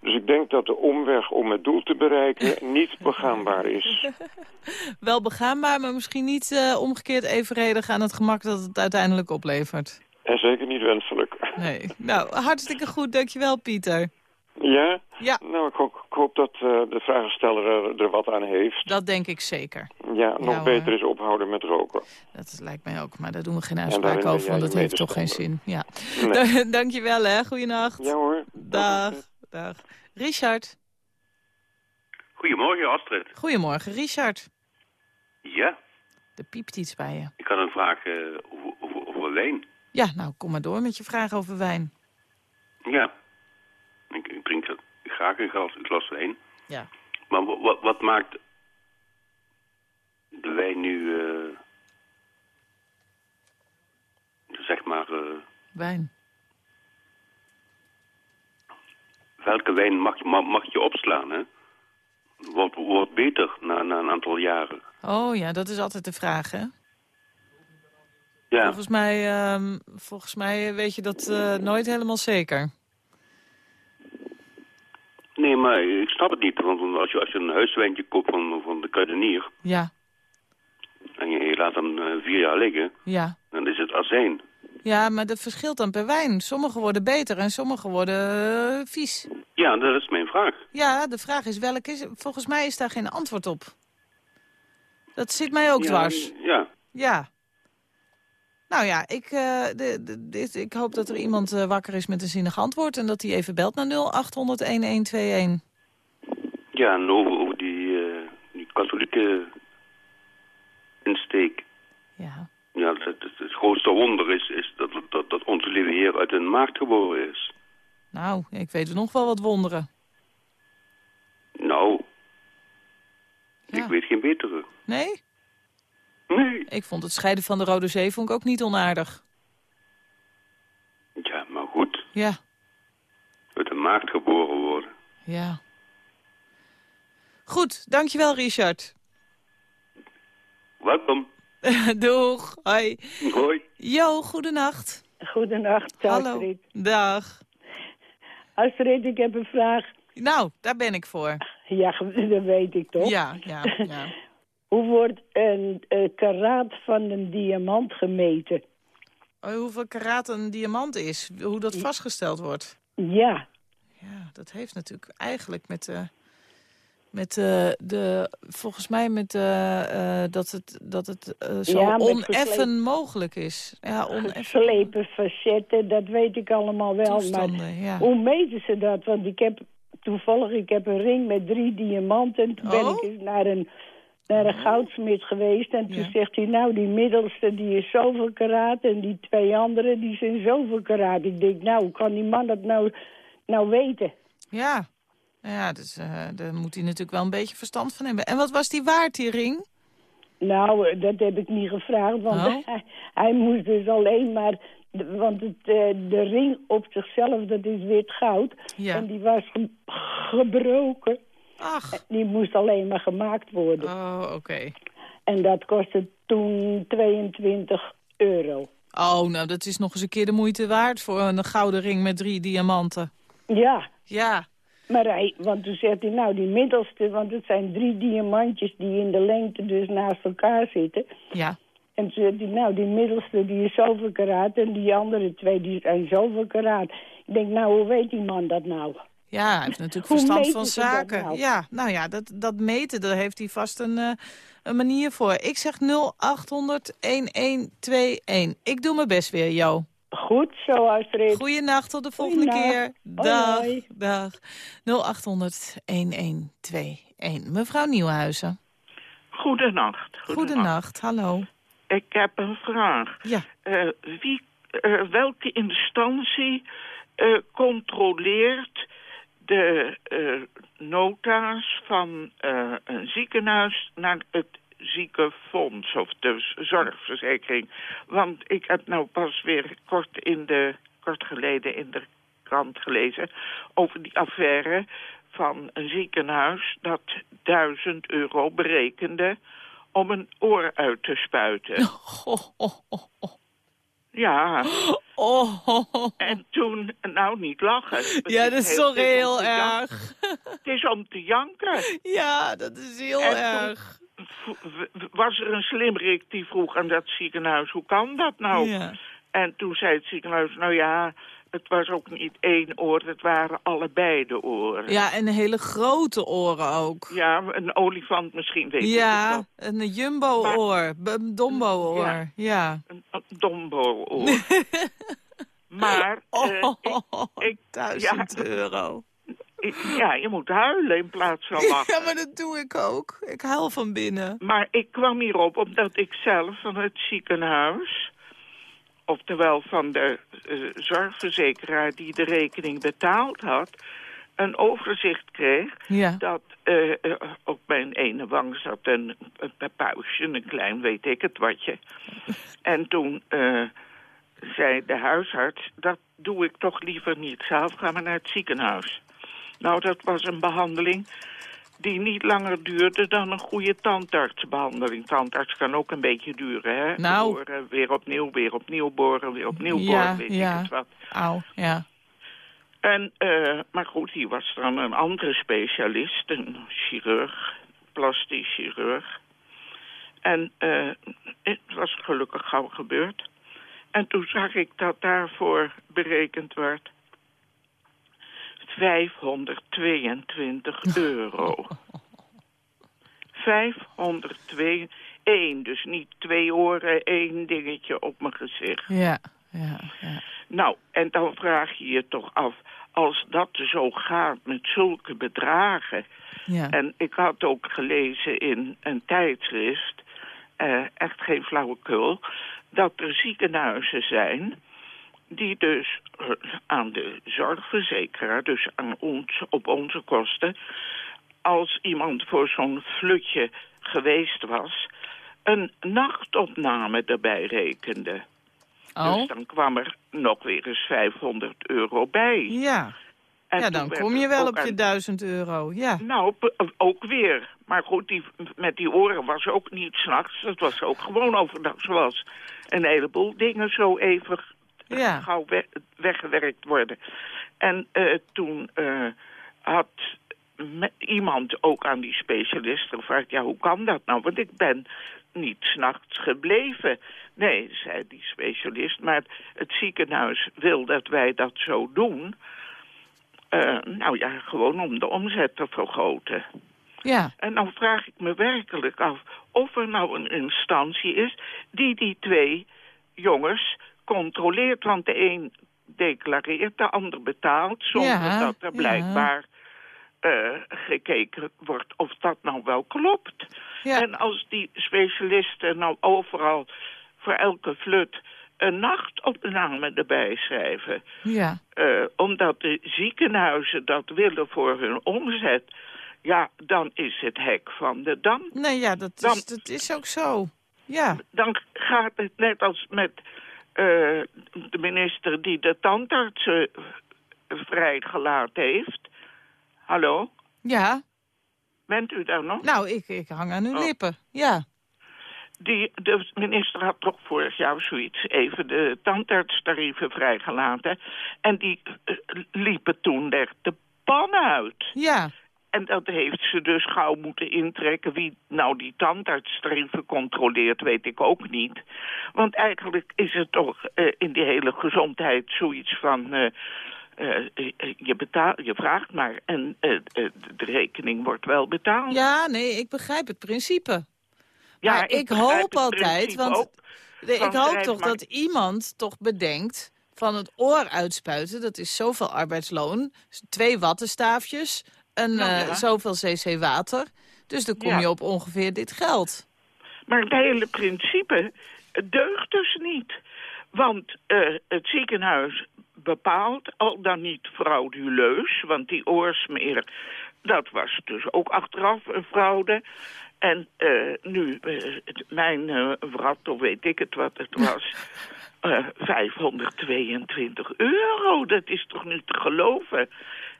Dus ik denk dat de omweg om het doel te bereiken niet begaanbaar is. Wel begaanbaar, maar misschien niet eh, omgekeerd evenredig aan het gemak dat het uiteindelijk oplevert. En zeker niet wenselijk. Nee. Nou, hartstikke goed. Dankjewel, Pieter. Ja? Ja. Nou, ik hoop, ik hoop dat eh, de vragensteller er, er wat aan heeft. Dat denk ik zeker. Ja, nog beter is ophouden met roken. Dat lijkt mij ook, maar daar doen we geen uitspraak over, want dat heeft toch geen zin. Ja. Nee. Dankjewel, hè. Goeienacht. Ja hoor. Dag. Dag. Richard. Goedemorgen, Astrid. Goedemorgen, Richard. Ja, Er piept iets bij je. ik had een vraag eh, over, over, over wijn. Ja, nou, kom maar door met je vraag over wijn. Ja, ik, ik drink dat graag een glas, een glas wijn. Ja. Maar wa- wat, wat maakt de nu, eh, zeg maar, eh, Wijn. welke wijn mag, je- mag, mag je opslaan, hè? Wordt, wordt beter na, na een aantal jaren. Oh ja, dat is altijd de vraag, hè? Ja, Volgens mij, ehm, volgens mij weet je dat eh, nooit helemaal zeker. Nee, maar ik snap het niet. Want als je, als je een huiswijntje koopt van, van de kruidenier... Ja, en je, je laat hem eh, vier jaar liggen, ja. dan is het azijn. Ja, maar dat verschilt dan per wijn. Sommige worden beter en sommige worden eh, vies. Ja, dat is mijn vraag. Ja, de vraag is welke is... Volgens mij is daar geen antwoord op. Dat zit mij ook Ja, dwars. Ja, Ja. Nou ja, ik, eh, de, de, dit, ik hoop dat er iemand eh, wakker is met een zinnig antwoord... en dat hij even belt naar 0800-1121. ja en over, over die, eh, die katholieke insteek. Ja. Ja, het, het, het grootste wonder is, is dat, dat, dat onze lieve Heer uit een maagd geboren is. Nou, ik weet er nog wel wat wonderen. Nou, Ja. ik weet geen betere. Nee? Nee. Ik vond het scheiden van de Rode Zee vond ik ook niet onaardig. Ja, maar goed, Ja, uit een maagd geboren worden. ja. Goed, dankjewel Richard. Welkom. Doeg, hoi. Hoi. Jo, goedenacht. Goedenacht, Hallo. Astrid. Dag. Astrid, ik heb een vraag. Nou, daar ben ik voor. Ja, dat weet ik toch? Ja, ja, ja. Hoe wordt een eh, karaat van een diamant gemeten? Oh, hoeveel karaat een diamant is, hoe dat vastgesteld wordt. Ja, Ja, dat heeft natuurlijk eigenlijk met, eh, met eh, de, volgens mij met eh, dat het, dat het zo Ja, oneffen mogelijk is. Ja, oneffen. geslepen facetten, dat weet ik allemaal wel. Maar ja. hoe meten ze dat? Want ik heb toevallig, ik heb een ring met drie diamanten. Toen ben Oh? ik eens naar een, naar een goudsmid geweest. En toen Ja. zegt hij, nou, die middelste die is zoveel karaat. En die twee andere die zijn zoveel karaat. Ik denk, nou, hoe kan die man dat nou, nou weten? Ja, ja dus, eh, daar moet hij natuurlijk wel een beetje verstand van hebben. En wat was die waard, die ring? Nou, eh, dat heb ik niet gevraagd, want Oh. hij, hij moest dus alleen maar... Want het, eh, de ring op zichzelf, dat is wit goud. Ja. En die was ge- gebroken. Ach. Die moest alleen maar gemaakt worden. Oh, oké. En dat kostte toen 22 euro. Oh, nou, dat is nog eens een keer de moeite waard voor een gouden ring met drie diamanten. Ja, Ja, maar hij, want toen zegt hij, nou die middelste, want het zijn drie diamantjes die in de lengte dus naast elkaar zitten. ja. En toen zegt hij, nou die middelste die is zoveel karaat en die andere twee die zijn zoveel karaat. Ik denk, nou hoe weet die man dat nou? Ja, hij heeft natuurlijk verstand van zaken. nou? Ja, nou ja, dat, dat meten, daar heeft hij vast een, eh, een manier voor. Ik zeg 0800-1121. Ik doe mijn best weer, Jo. Goed zo, Astrid. Goeienacht, tot de volgende keer. Dag, hoi. dag. 0800-1121. Mevrouw Nieuwhuizen. Goedenacht. Goedenacht, hallo. Ik heb een vraag. Ja. Eh, wie, eh, welke instantie eh, controleert de eh, nota's van eh, een ziekenhuis naar het ziekenfonds of de zorgverzekering? Want ik heb nou pas weer kort, in de, kort geleden in de krant gelezen over die affaire van een ziekenhuis dat duizend euro berekende om een oor uit te spuiten. Ja. En toen, nou niet lachen. Ja, dat is toch heel erg. Het is om te janken. Ja, dat is heel En erg. was er een slimmerik die vroeg aan dat ziekenhuis, hoe kan dat nou? Ja. En toen zei het ziekenhuis, nou ja, het was ook niet één oor, het waren allebei de oren. Ja, en hele grote oren ook. Ja, een olifant misschien, weet ik het Ja, wel. een jumbo-oor, een dombo-oor. Ja. Ja. Een, een dombo-oor. maar eh, ik, ik, Duizend ja, euro. ja, je moet huilen in plaats van lachen. Ja, maar dat doe ik ook. Ik huil van binnen. Maar ik kwam hierop omdat ik zelf van het ziekenhuis... oftewel van de eh, zorgverzekeraar die de rekening betaald had... een overzicht kreeg... Ja. dat eh, eh, op mijn ene wang zat een, een puistje, een klein weet ik het watje. En toen zei de huisarts, dat doe ik toch liever niet zelf, ga maar naar het ziekenhuis. Nou, dat was een behandeling die niet langer duurde dan een goede tandartsbehandeling. Tandarts kan ook een beetje duren, hè? Nou. Boren, weer opnieuw, weer opnieuw boren, weer opnieuw Ja, boren, weet ik ja. het wat. Auw, ja. En, eh, maar goed, hier was dan een andere specialist, een chirurg, plastisch chirurg. En eh, het was gelukkig gauw gebeurd. En toen zag ik dat daarvoor berekend werd 522 euro. 502, één, dus niet twee oren, één dingetje op mijn gezicht. Ja, ja, ja. Nou, en dan vraag je je toch af, als dat zo gaat met zulke bedragen... Ja. En ik had ook gelezen in een tijdschrift, eh, echt geen flauwekul... dat er ziekenhuizen zijn die dus eh, aan de zorgverzekeraar, dus aan ons, op onze kosten... als iemand voor zo'n flutje geweest was, een nachtopname erbij rekende. Oh, Dus dan kwam er nog weer eens 500 euro bij. ja. En Ja, dan kom je wel op je aan- duizend euro, ja. Nou, ook weer. Maar goed, die, met die oren was ook niet s'nachts. Het was ook gewoon overdag zoals een heleboel dingen zo even Ja. gauw we- weggewerkt worden. En eh, toen eh, had iemand ook aan die specialist gevraagd... ja, hoe kan dat nou? Want ik ben niet s'nachts gebleven. Nee, zei die specialist, maar het ziekenhuis wil dat wij dat zo doen... Eh, nou ja, gewoon om de omzet te vergroten. Ja, En dan vraag ik me werkelijk af of er nou een instantie is die die twee jongens controleert. Want de een declareert, de ander betaalt, zonder Ja, dat er ja. blijkbaar eh, gekeken wordt of dat nou wel klopt. Ja. En als die specialisten nou overal voor elke flut een nachtopname erbij schrijven... ja. Eh, omdat de ziekenhuizen dat willen voor hun omzet... ja, dan is het hek van de dam. Nee, ja, dat Dan- is, dat is ook zo. Ja, Dan gaat het net als met eh, de minister die de tandartsen vrijgelaten heeft. Hallo, ja. bent u daar nog? Nou, ik, ik hang aan uw Oh. lippen. Ja, Die, de minister had toch vorig jaar zoiets even de tandartstarieven vrijgelaten. En die eh, liepen toen echt de pan uit. ja. En dat heeft ze dus gauw moeten intrekken. Wie nou die tandartstarieven controleert, weet ik ook niet. Want eigenlijk is het toch eh, in die hele gezondheid zoiets van... eh, eh, je, betaal, je vraagt maar en de rekening wordt wel betaald. Ja, nee, ik begrijp het principe. Ja, maar ik, hoop altijd, want ook. ik hoop toch maar- dat iemand toch bedenkt van het oor uitspuiten, dat is zoveel arbeidsloon, twee wattenstaafjes, een Nou ja. eh, zoveel cc water. Dus dan kom Ja. je op ongeveer dit geld. Maar het hele principe deugt dus niet. Want eh, het ziekenhuis bepaalt, al dan niet frauduleus... want die oorsmeer, dat was dus ook achteraf een fraude... En eh, nu, mijn eh wrat, of weet ik het wat het was... eh 522 euro, dat is toch niet te geloven?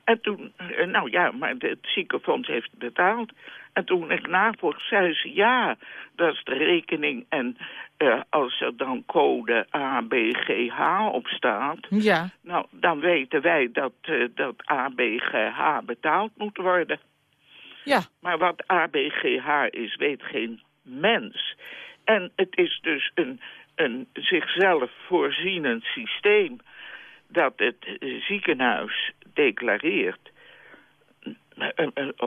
En toen, eh, nou ja, maar het ziekenfonds heeft betaald. En toen ik navroeg, zei ze, ja, dat is de rekening. En eh, als er dan code ABGH op staat... Ja, nou, dan weten wij dat, eh, dat ABGH betaald moet worden. ja, Maar wat ABGH is, weet geen mens. En het is dus een, een zichzelf voorzienend systeem... dat het ziekenhuis declareert...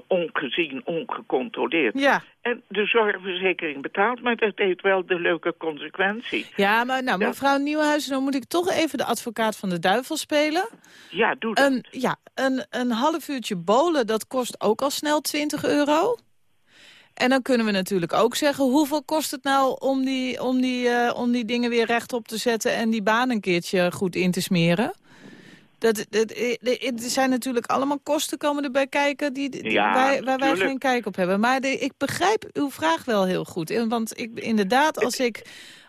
ongezien, ongecontroleerd. ja. En de zorgverzekering betaalt, maar dat heeft wel de leuke consequentie. Ja, maar nou, mevrouw Nieuwenhuizen, dan moet ik toch even de advocaat van de duivel spelen. Ja, doe dat. Een, ja, een, een half uurtje bolen, dat kost ook al snel 20 euro. En dan kunnen we natuurlijk ook zeggen... hoeveel kost het nou om die, om die, eh, om die dingen weer rechtop te zetten... en die baan een keertje goed in te smeren? Dat, dat, eh, er zijn natuurlijk allemaal kosten komen erbij kijken die, die- Ja, waar, waar wij geen kijk op hebben. Maar de, ik begrijp uw vraag wel heel goed. Eh, Want ik, inderdaad, als ik,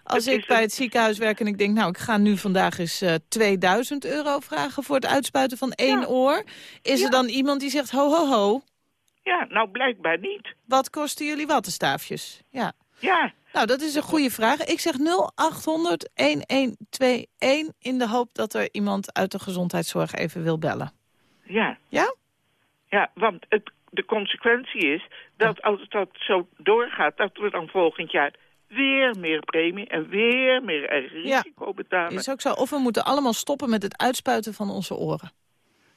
als ik bij het ziekenhuis werk en ik denk... nou, ik ga nu vandaag eens eh 2000 euro vragen voor het uitspuiten van één oor... is er dan iemand die zegt, ho, ho, ho, Ja, nou blijkbaar niet. wat kosten jullie wattenstaafjes? Ja. Ja. Nou, dat is een goede vraag. Ik zeg 0800 1121 in de hoop dat er iemand uit de gezondheidszorg even wil bellen. Ja. Ja? Ja, want het, de consequentie is dat als dat zo doorgaat... dat we dan volgend jaar weer meer premie en weer meer eigen Ja. risico betalen. Is ook zo. Of we moeten allemaal stoppen met het uitspuiten van onze oren.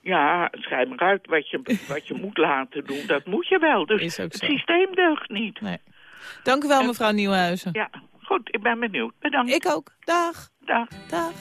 Ja, schrijf maar uit wat je, wat je moet laten doen. Dat moet je wel. Dus het systeem deugt niet. Nee. Dank u wel, mevrouw Nieuwenhuizen. Ja, goed. Ik ben benieuwd. Bedankt. Ik ook. Dag. Dag. Dag.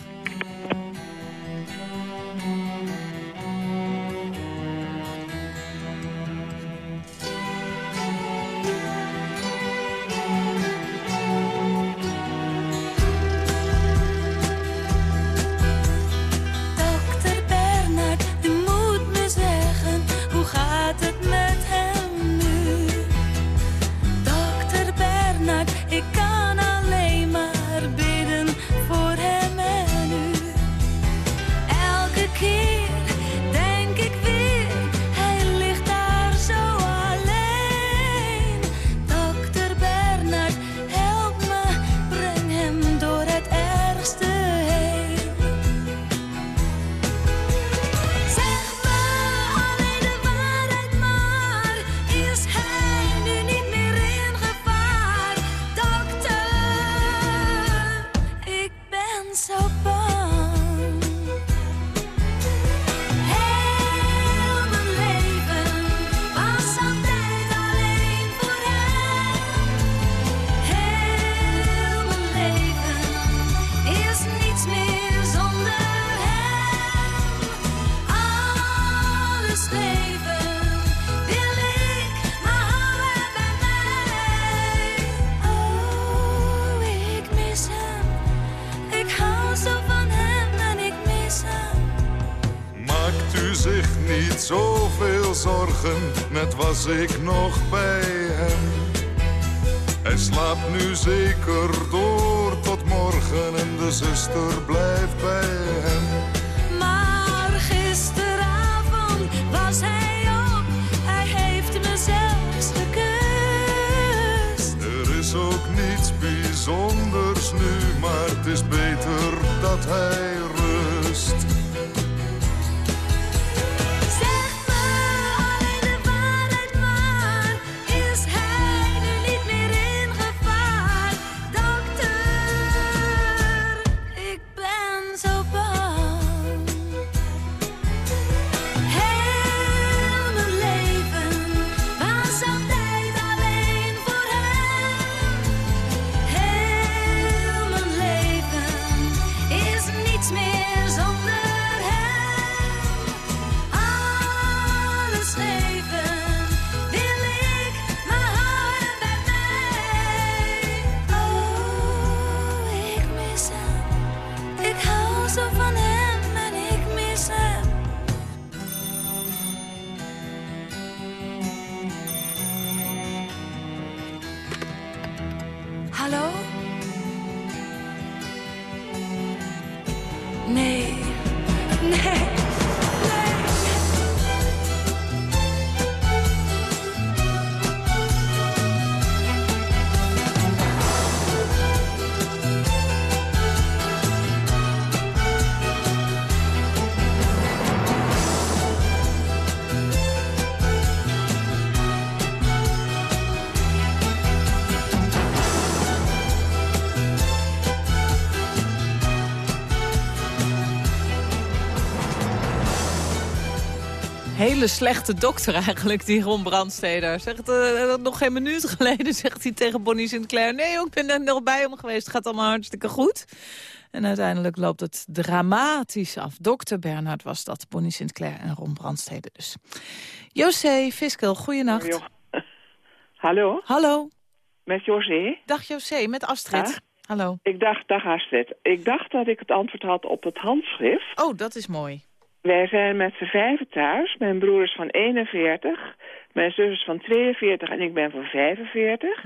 Ik nog bij hem. Hij slaapt nu zeker door tot morgen en de zuster blijft Hele slechte dokter eigenlijk, die Ron Brandsteder. Zegt, eh, nog geen minuut geleden zegt hij tegen Bonnie Sinclair... nee, ik ben er nog bij hem geweest, het gaat allemaal hartstikke goed. En uiteindelijk loopt het dramatisch af. Dokter Bernhard was dat, Bonnie Sinclair en Ron Brandsteder dus. José Fiskel, goeienacht. Hallo? Hallo. Met José? Dag José, met Astrid. Ja? Hallo. Ik dacht, dag Astrid. Ik dacht dat ik het antwoord had op het handschrift. Oh, dat is mooi. Wij zijn met z'n vijven thuis. Mijn broer is van 41, mijn zus is van 42 en ik ben van 45.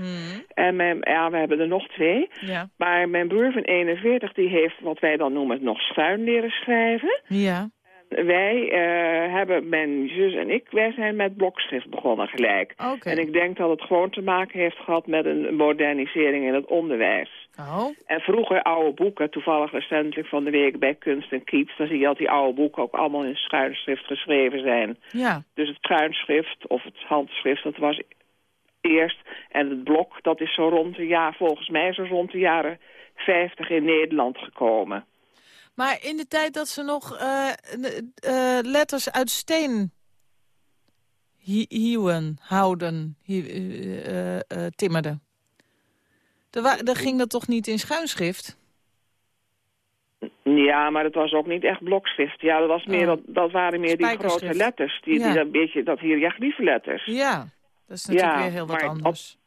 En mijn, ja, we hebben er nog twee. Ja. Maar mijn broer van 41 die heeft wat wij dan noemen nog schuin leren schrijven. Ja. Wij eh, hebben, mijn zus en ik, wij zijn met blokschrift begonnen gelijk. En ik denk dat het gewoon te maken heeft gehad met een modernisering in het onderwijs. Oh. En vroeger oude boeken, toevallig recentelijk van de week bij Kunst en Kiets... dan zie je dat die oude boeken ook allemaal in schuinschrift geschreven zijn. Ja. Dus het schuinschrift of het handschrift, dat was eerst. En het blok, dat is zo rond de jaar, volgens mij zo rond de jaren 50 in Nederland gekomen. Maar in de tijd dat ze nog eh, eh, letters uit steen hi- hieuwen, houden, hi- eh, timmerden. Er, er ging dat toch niet in schuinschrift? Ja, maar dat was ook niet echt blokschrift. Ja, dat, was meer, dat, dat waren meer die grote letters. Die, Ja. die dat beetje, dat hieroglyphenletters. Ja, dat is natuurlijk Ja, weer heel wat anders.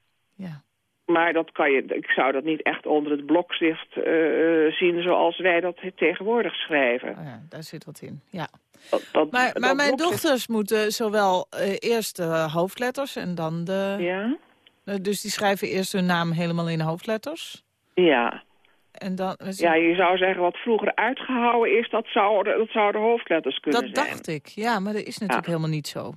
Maar dat kan je, ik zou dat niet echt onder het blokschrift eh, zien zoals wij dat tegenwoordig schrijven. Oh ja, daar zit wat in, ja. Dat, dat- Maar, dat maar mijn blokschrift- dochters moeten zowel eh, eerst de hoofdletters en dan de... Ja? Eh, dus die schrijven eerst hun naam helemaal in hoofdletters. Ja. En dan... Ja, je zou zeggen wat vroeger uitgehouden is, dat zouden dat zou de hoofdletters kunnen Dat zijn. dacht ik, ja, maar dat is natuurlijk helemaal niet zo.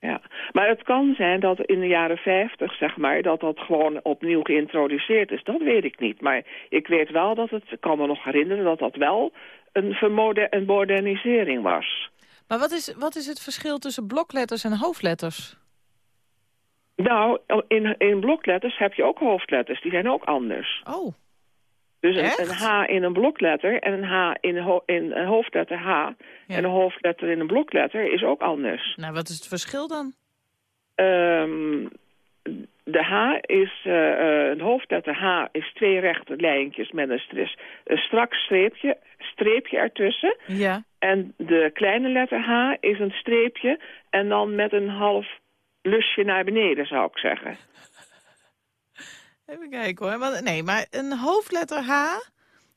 Ja, maar het kan zijn dat in de jaren 50, zeg maar, dat dat gewoon opnieuw geïntroduceerd is. Dat weet ik niet. Maar ik weet wel dat het, ik kan me nog herinneren, dat dat wel een, vermode- een modernisering was. Maar wat is, wat is het verschil tussen blokletters en hoofdletters? Nou, in, in blokletters heb je ook hoofdletters, die zijn ook anders. Oh. Dus een, Echt? een H in een blokletter en een H in een, ho- in een hoofdletter H en een hoofdletter in een blokletter is ook anders. Nou, wat is het verschil dan? Ehm, de H is, eh, eh, een hoofdletter H is twee rechte lijntjes met een, stres- een strak streepje, streepje ertussen. Ja. En de kleine letter H is een streepje en dan met een half lusje naar beneden, zou ik zeggen. Even kijken hoor. Want, nee, maar een hoofdletter H...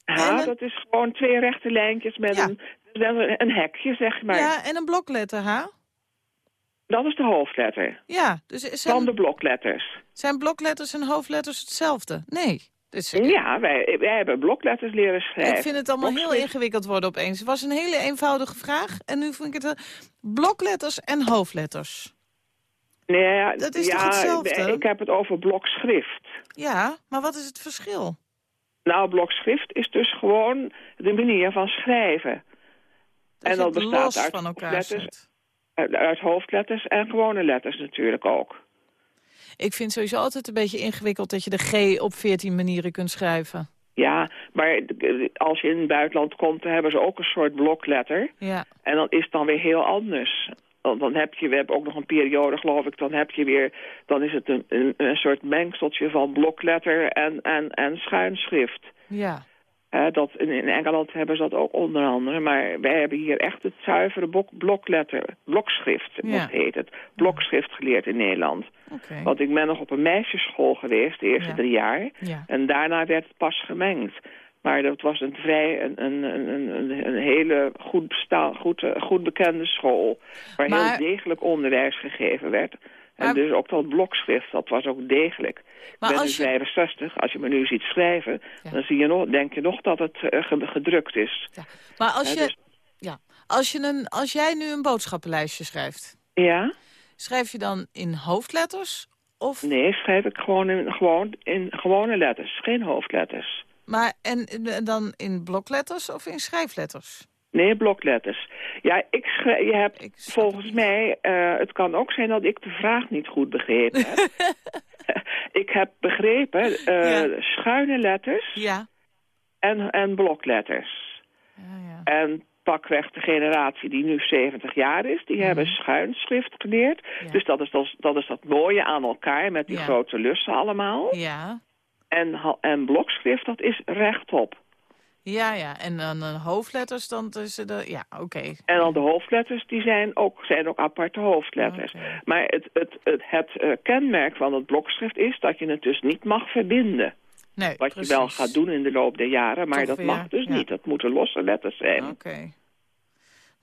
H, een- dat is gewoon twee rechte lijntjes met een, dus een, een hekje, zeg maar. Ja, en een blokletter H? Dat is de hoofdletter. Ja, dus zijn, Van de blokletters. zijn blokletters en hoofdletters hetzelfde? Nee. Dus, Ja, wij, wij hebben blokletters leren schrijven. Ik vind het allemaal heel ingewikkeld worden opeens. Het was een hele eenvoudige vraag. En nu vind ik het... eh, blokletters en hoofdletters. Nee, Dat is ja, toch hetzelfde? Ik heb het over blokschrift. Ja, maar wat is het verschil? Nou, blokschrift is dus gewoon de manier van schrijven. Dat en dat het bestaat uit van elkaar hoofdletters, uit, uit hoofdletters en gewone letters natuurlijk ook. Ik vind sowieso altijd een beetje ingewikkeld dat je de G op 14 manieren kunt schrijven. Ja, maar als je in het buitenland komt, dan hebben ze ook een soort blokletter. Ja. En dan is het dan weer heel anders. Dan heb je, we hebben ook nog een periode geloof ik, dan heb je weer, dan is het een, een, een soort mengseltje van blokletter en, en, en schuinschrift. Ja. Dat, in, Engeland hebben ze dat ook onder andere. Maar wij hebben hier echt het zuivere blok, blokletter, blokschrift, Ja. dat heet het. Blokschrift geleerd in Nederland. Oké. Want ik ben nog op een meisjesschool geweest, de eerste Ja. drie jaar. Ja. En daarna werd het pas gemengd. Maar dat was een vrij, een, een, een, een, een hele goed, bestaan, goed, eh, goed bekende school. Waar Maar- heel degelijk onderwijs gegeven werd. En Maar- dus ook dat blokschrift, dat was ook degelijk. Maar ik ben als je- 65, als je me nu ziet schrijven... dan zie je nog, denk je nog dat het eh, ge- gedrukt is. Maar als, Ja, je, dus- ja, als, je een, als jij nu een boodschappenlijstje schrijft... Ja? schrijf je dan in hoofdletters? Of, Nee, schrijf ik gewoon in, gewoon in gewone letters, geen hoofdletters. Maar, en, en dan in blokletters of in schrijfletters? Nee, blokletters. Ja, ik schrijf, je hebt volgens mij, eh, het kan ook zijn dat ik de vraag niet goed begrepen heb. ik heb begrepen, eh, schuine letters Ja. en, en blokletters. En pakweg de generatie die nu 70 jaar is, die hebben schuinschrift geleerd. Dus dat is, dat, dat is dat mooie aan elkaar met die Ja. grote lussen allemaal. Ja. En, en blokschrift, dat is rechtop. Ja, ja. En dan een hoofdletters, dan tussen de... Ja, oké. En dan de hoofdletters, die zijn ook, zijn ook aparte hoofdletters. Maar het, het, het, het eh, kenmerk van het blokschrift is dat je het dus niet mag verbinden. Nee, Wat precies. je wel gaat doen in de loop der jaren, maar Toch dat weer, mag dus ja. niet. Dat moeten losse letters zijn. Oké.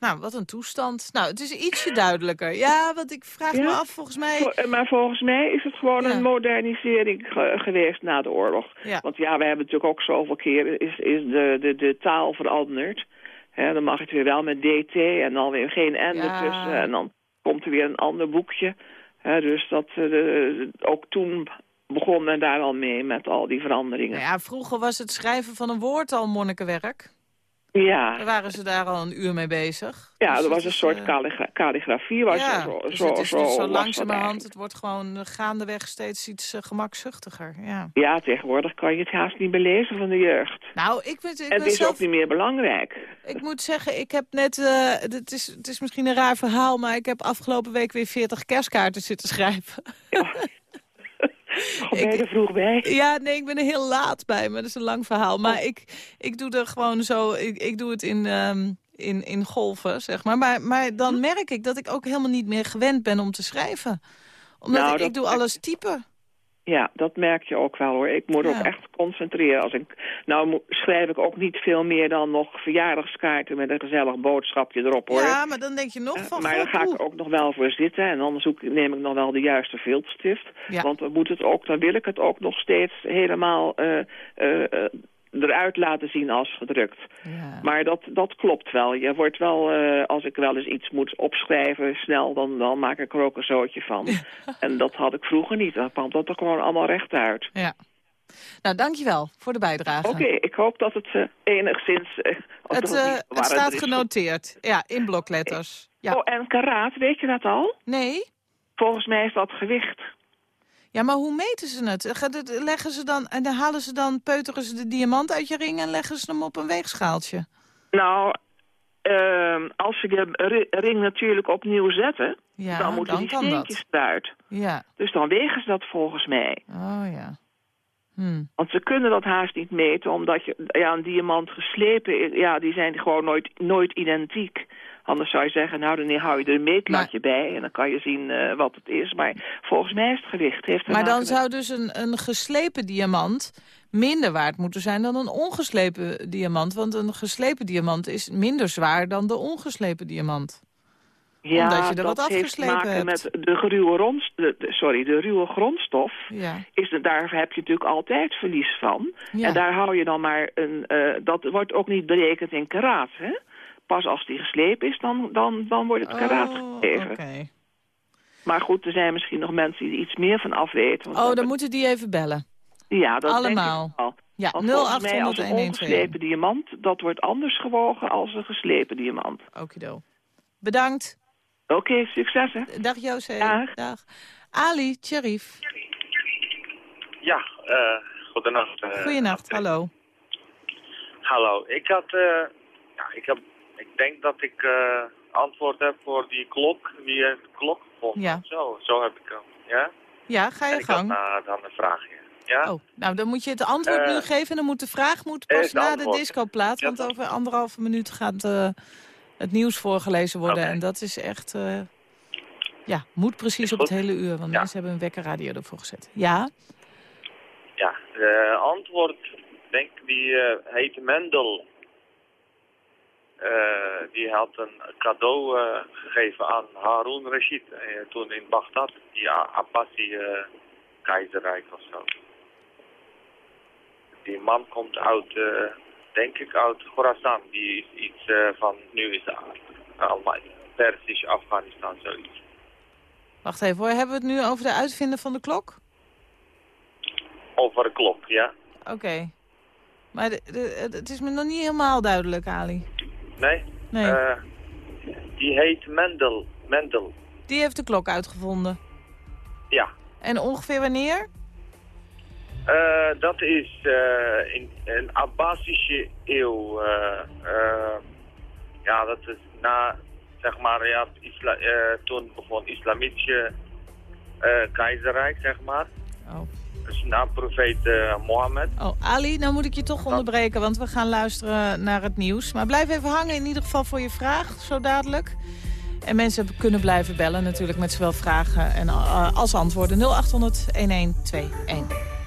Nou, wat een toestand. Nou, het is ietsje duidelijker. Ja, want ik vraag me af, volgens mij... Eh, Maar volgens mij is het gewoon Ja. een modernisering ge- geweest na de oorlog. Ja. Want ja, we hebben natuurlijk ook zoveel keer is, is de, de, de taal veranderd. Hè, dan mag het weer wel met DT en dan weer geen N ertussen. En dan komt er weer een ander boekje. Dus dat, eh, de- ook toen begon men daar al mee met al die veranderingen. Nou ja, vroeger was het schrijven van een woord al monnikenwerk. Ja, Daar waren ze daar al een uur mee bezig. ja Dus er was een soort eh, kalligra- kalligrafie. Was ja, zo, dus zo, het is zo, dus zo dat langzamerhand, het wordt gewoon eh, gaandeweg steeds iets eh, gemakzuchtiger. Ja. Ja, tegenwoordig kan je het haast niet belezen van de jeugd. Nou, ik, ben, ik, en ben het is zelf, ook niet meer belangrijk. ik moet zeggen, ik heb net... het, is, het is misschien een raar verhaal, maar ik heb afgelopen week weer 40 kerstkaarten zitten schrijven. Gewoon ben je er vroeg bij? Ja, nee, ik ben er heel laat bij, maar dat is een lang verhaal. Maar ik, ik doe er gewoon zo, ik, ik doe het in, ehm, in, in golven, zeg maar. maar. Maar dan merk ik dat ik ook helemaal niet meer gewend ben om te schrijven. Omdat Nou, ik, ik doe alles typen. Ja, dat merk je ook wel hoor. Ik moet Ja. ook echt concentreren. Als ik, nou schrijf ik ook niet veel meer dan nog verjaardagskaarten met een gezellig boodschapje erop hoor. Ja, maar dan denk je nog van... maar daar ga ik ook nog wel voor zitten en dan zoek, neem ik nog wel de juiste viltstift. Ja. Want dan, moet het ook, dan wil ik het ook nog steeds helemaal eh, eh, eh, eruit laten zien als gedrukt. Maar dat, dat klopt wel. Je wordt wel, eh, als ik wel eens iets moet opschrijven snel, dan, dan maak ik er ook een zootje van. en dat had ik vroeger niet. Dan kwam dat er gewoon allemaal rechtuit. Ja. Nou, dankjewel voor de bijdrage. Oké, ik hoop dat het eh, enigszins... als Het, staat genoteerd. Ja, in blokletters. Ja. Oh, en karaat, weet je dat al? Nee. Volgens mij is dat gewicht. Ja, maar hoe meten ze het? Leggen ze dan, en dan halen ze dan, peuteren ze de diamant uit je ring en leggen ze hem op een weegschaaltje? Nou, ehm, als ze de ri- ring natuurlijk opnieuw zetten, Ja, dan moeten dan die steentjes eruit. Ja. Dus dan wegen ze dat volgens mij. Oh ja. Hm. Want ze kunnen dat haast niet meten, omdat je, ja, een diamant geslepen is, ja, die zijn gewoon nooit, nooit identiek. Anders zou je zeggen, nou, dan hou je er een meetlatje bij en dan kan je zien eh, wat het is. Maar volgens mij is het gewicht. Heeft Maar dan met- zou dus een, een geslepen diamant minder waard moeten zijn dan een ongeslepen diamant. Want een geslepen diamant is minder zwaar dan de ongeslepen diamant. Ja, Omdat je er dat wat heeft te afgeslepen maken hebt. met de geruwe, rond, de, de- sorry, de ruwe grondstof. Ja. Is, daar heb je natuurlijk altijd verlies van. Ja. En daar hou je dan maar een... eh, dat wordt ook niet berekend in karaat, hè? Pas als die geslepen is, dan, dan, dan wordt het karaat Oh, gegeven. oké. Maar goed, er zijn misschien nog mensen die er iets meer van afweten. want Oh, dan moeten die even bellen. ja, dat allemaal. denk ik wel. Ja, Want volgens mij 0800 als een 1121. ongeslepen diamant, dat wordt anders gewogen als een geslepen diamant. Okido. Bedankt. Oké, succes hè. Dag José. Dag. Dag. Ali, Sharif. Ja, eh goedenacht. eh. Goeienacht, hallo. Hallo, ik had, eh, ja, ik heb, ik denk dat ik eh, antwoord heb voor die klok, wie heeft de klok gevonden. Ja. Zo, zo heb ik hem, ja? Ja, ga En je had gang. na- dan een vraagje, ja? Oh, nou dan moet je het antwoord Eh, nu geven en dan moet de vraag moet pas na de antwoord. discoplaat. Ja, Want over anderhalve minuut gaat eh, het nieuws voorgelezen worden. En dat is echt, ja, moet precies op het hele uur. Want mensen hebben een wekkerradio ervoor gezet. Ja? Ja, de antwoord, denk die heet Mendel. Eh, die had een cadeau eh, gegeven aan Harun Rashid eh, toen in Baghdad, die A- Abbasi-keizerrijk of zo. Die man komt uit, denk ik, uit Khorasan. Die is iets van, nu is het allemaal Persisch Afghanistan, zoiets. Wacht even hoor, hebben we het nu over de uitvinder van de klok? Over de klok, ja? Oké. Maar het is me nog niet helemaal duidelijk, Ali. Nee? Nee. Eh, die heet Mendel. Mendel, Die heeft de klok uitgevonden. ja. En ongeveer wanneer? Eh, dat is eh, in een Abbasische eeuw. ja, dat is na, zeg maar, ja, isla toen begon islamitische keizerrijk, zeg maar. Oh. Dus na profeet eh, Mohammed. Oh, Ali, nou moet ik je toch onderbreken, want we gaan luisteren naar het nieuws. Maar blijf even hangen in ieder geval voor je vraag, zo dadelijk. En mensen kunnen blijven bellen natuurlijk met zowel vragen en, eh, als antwoorden. 0800 1121.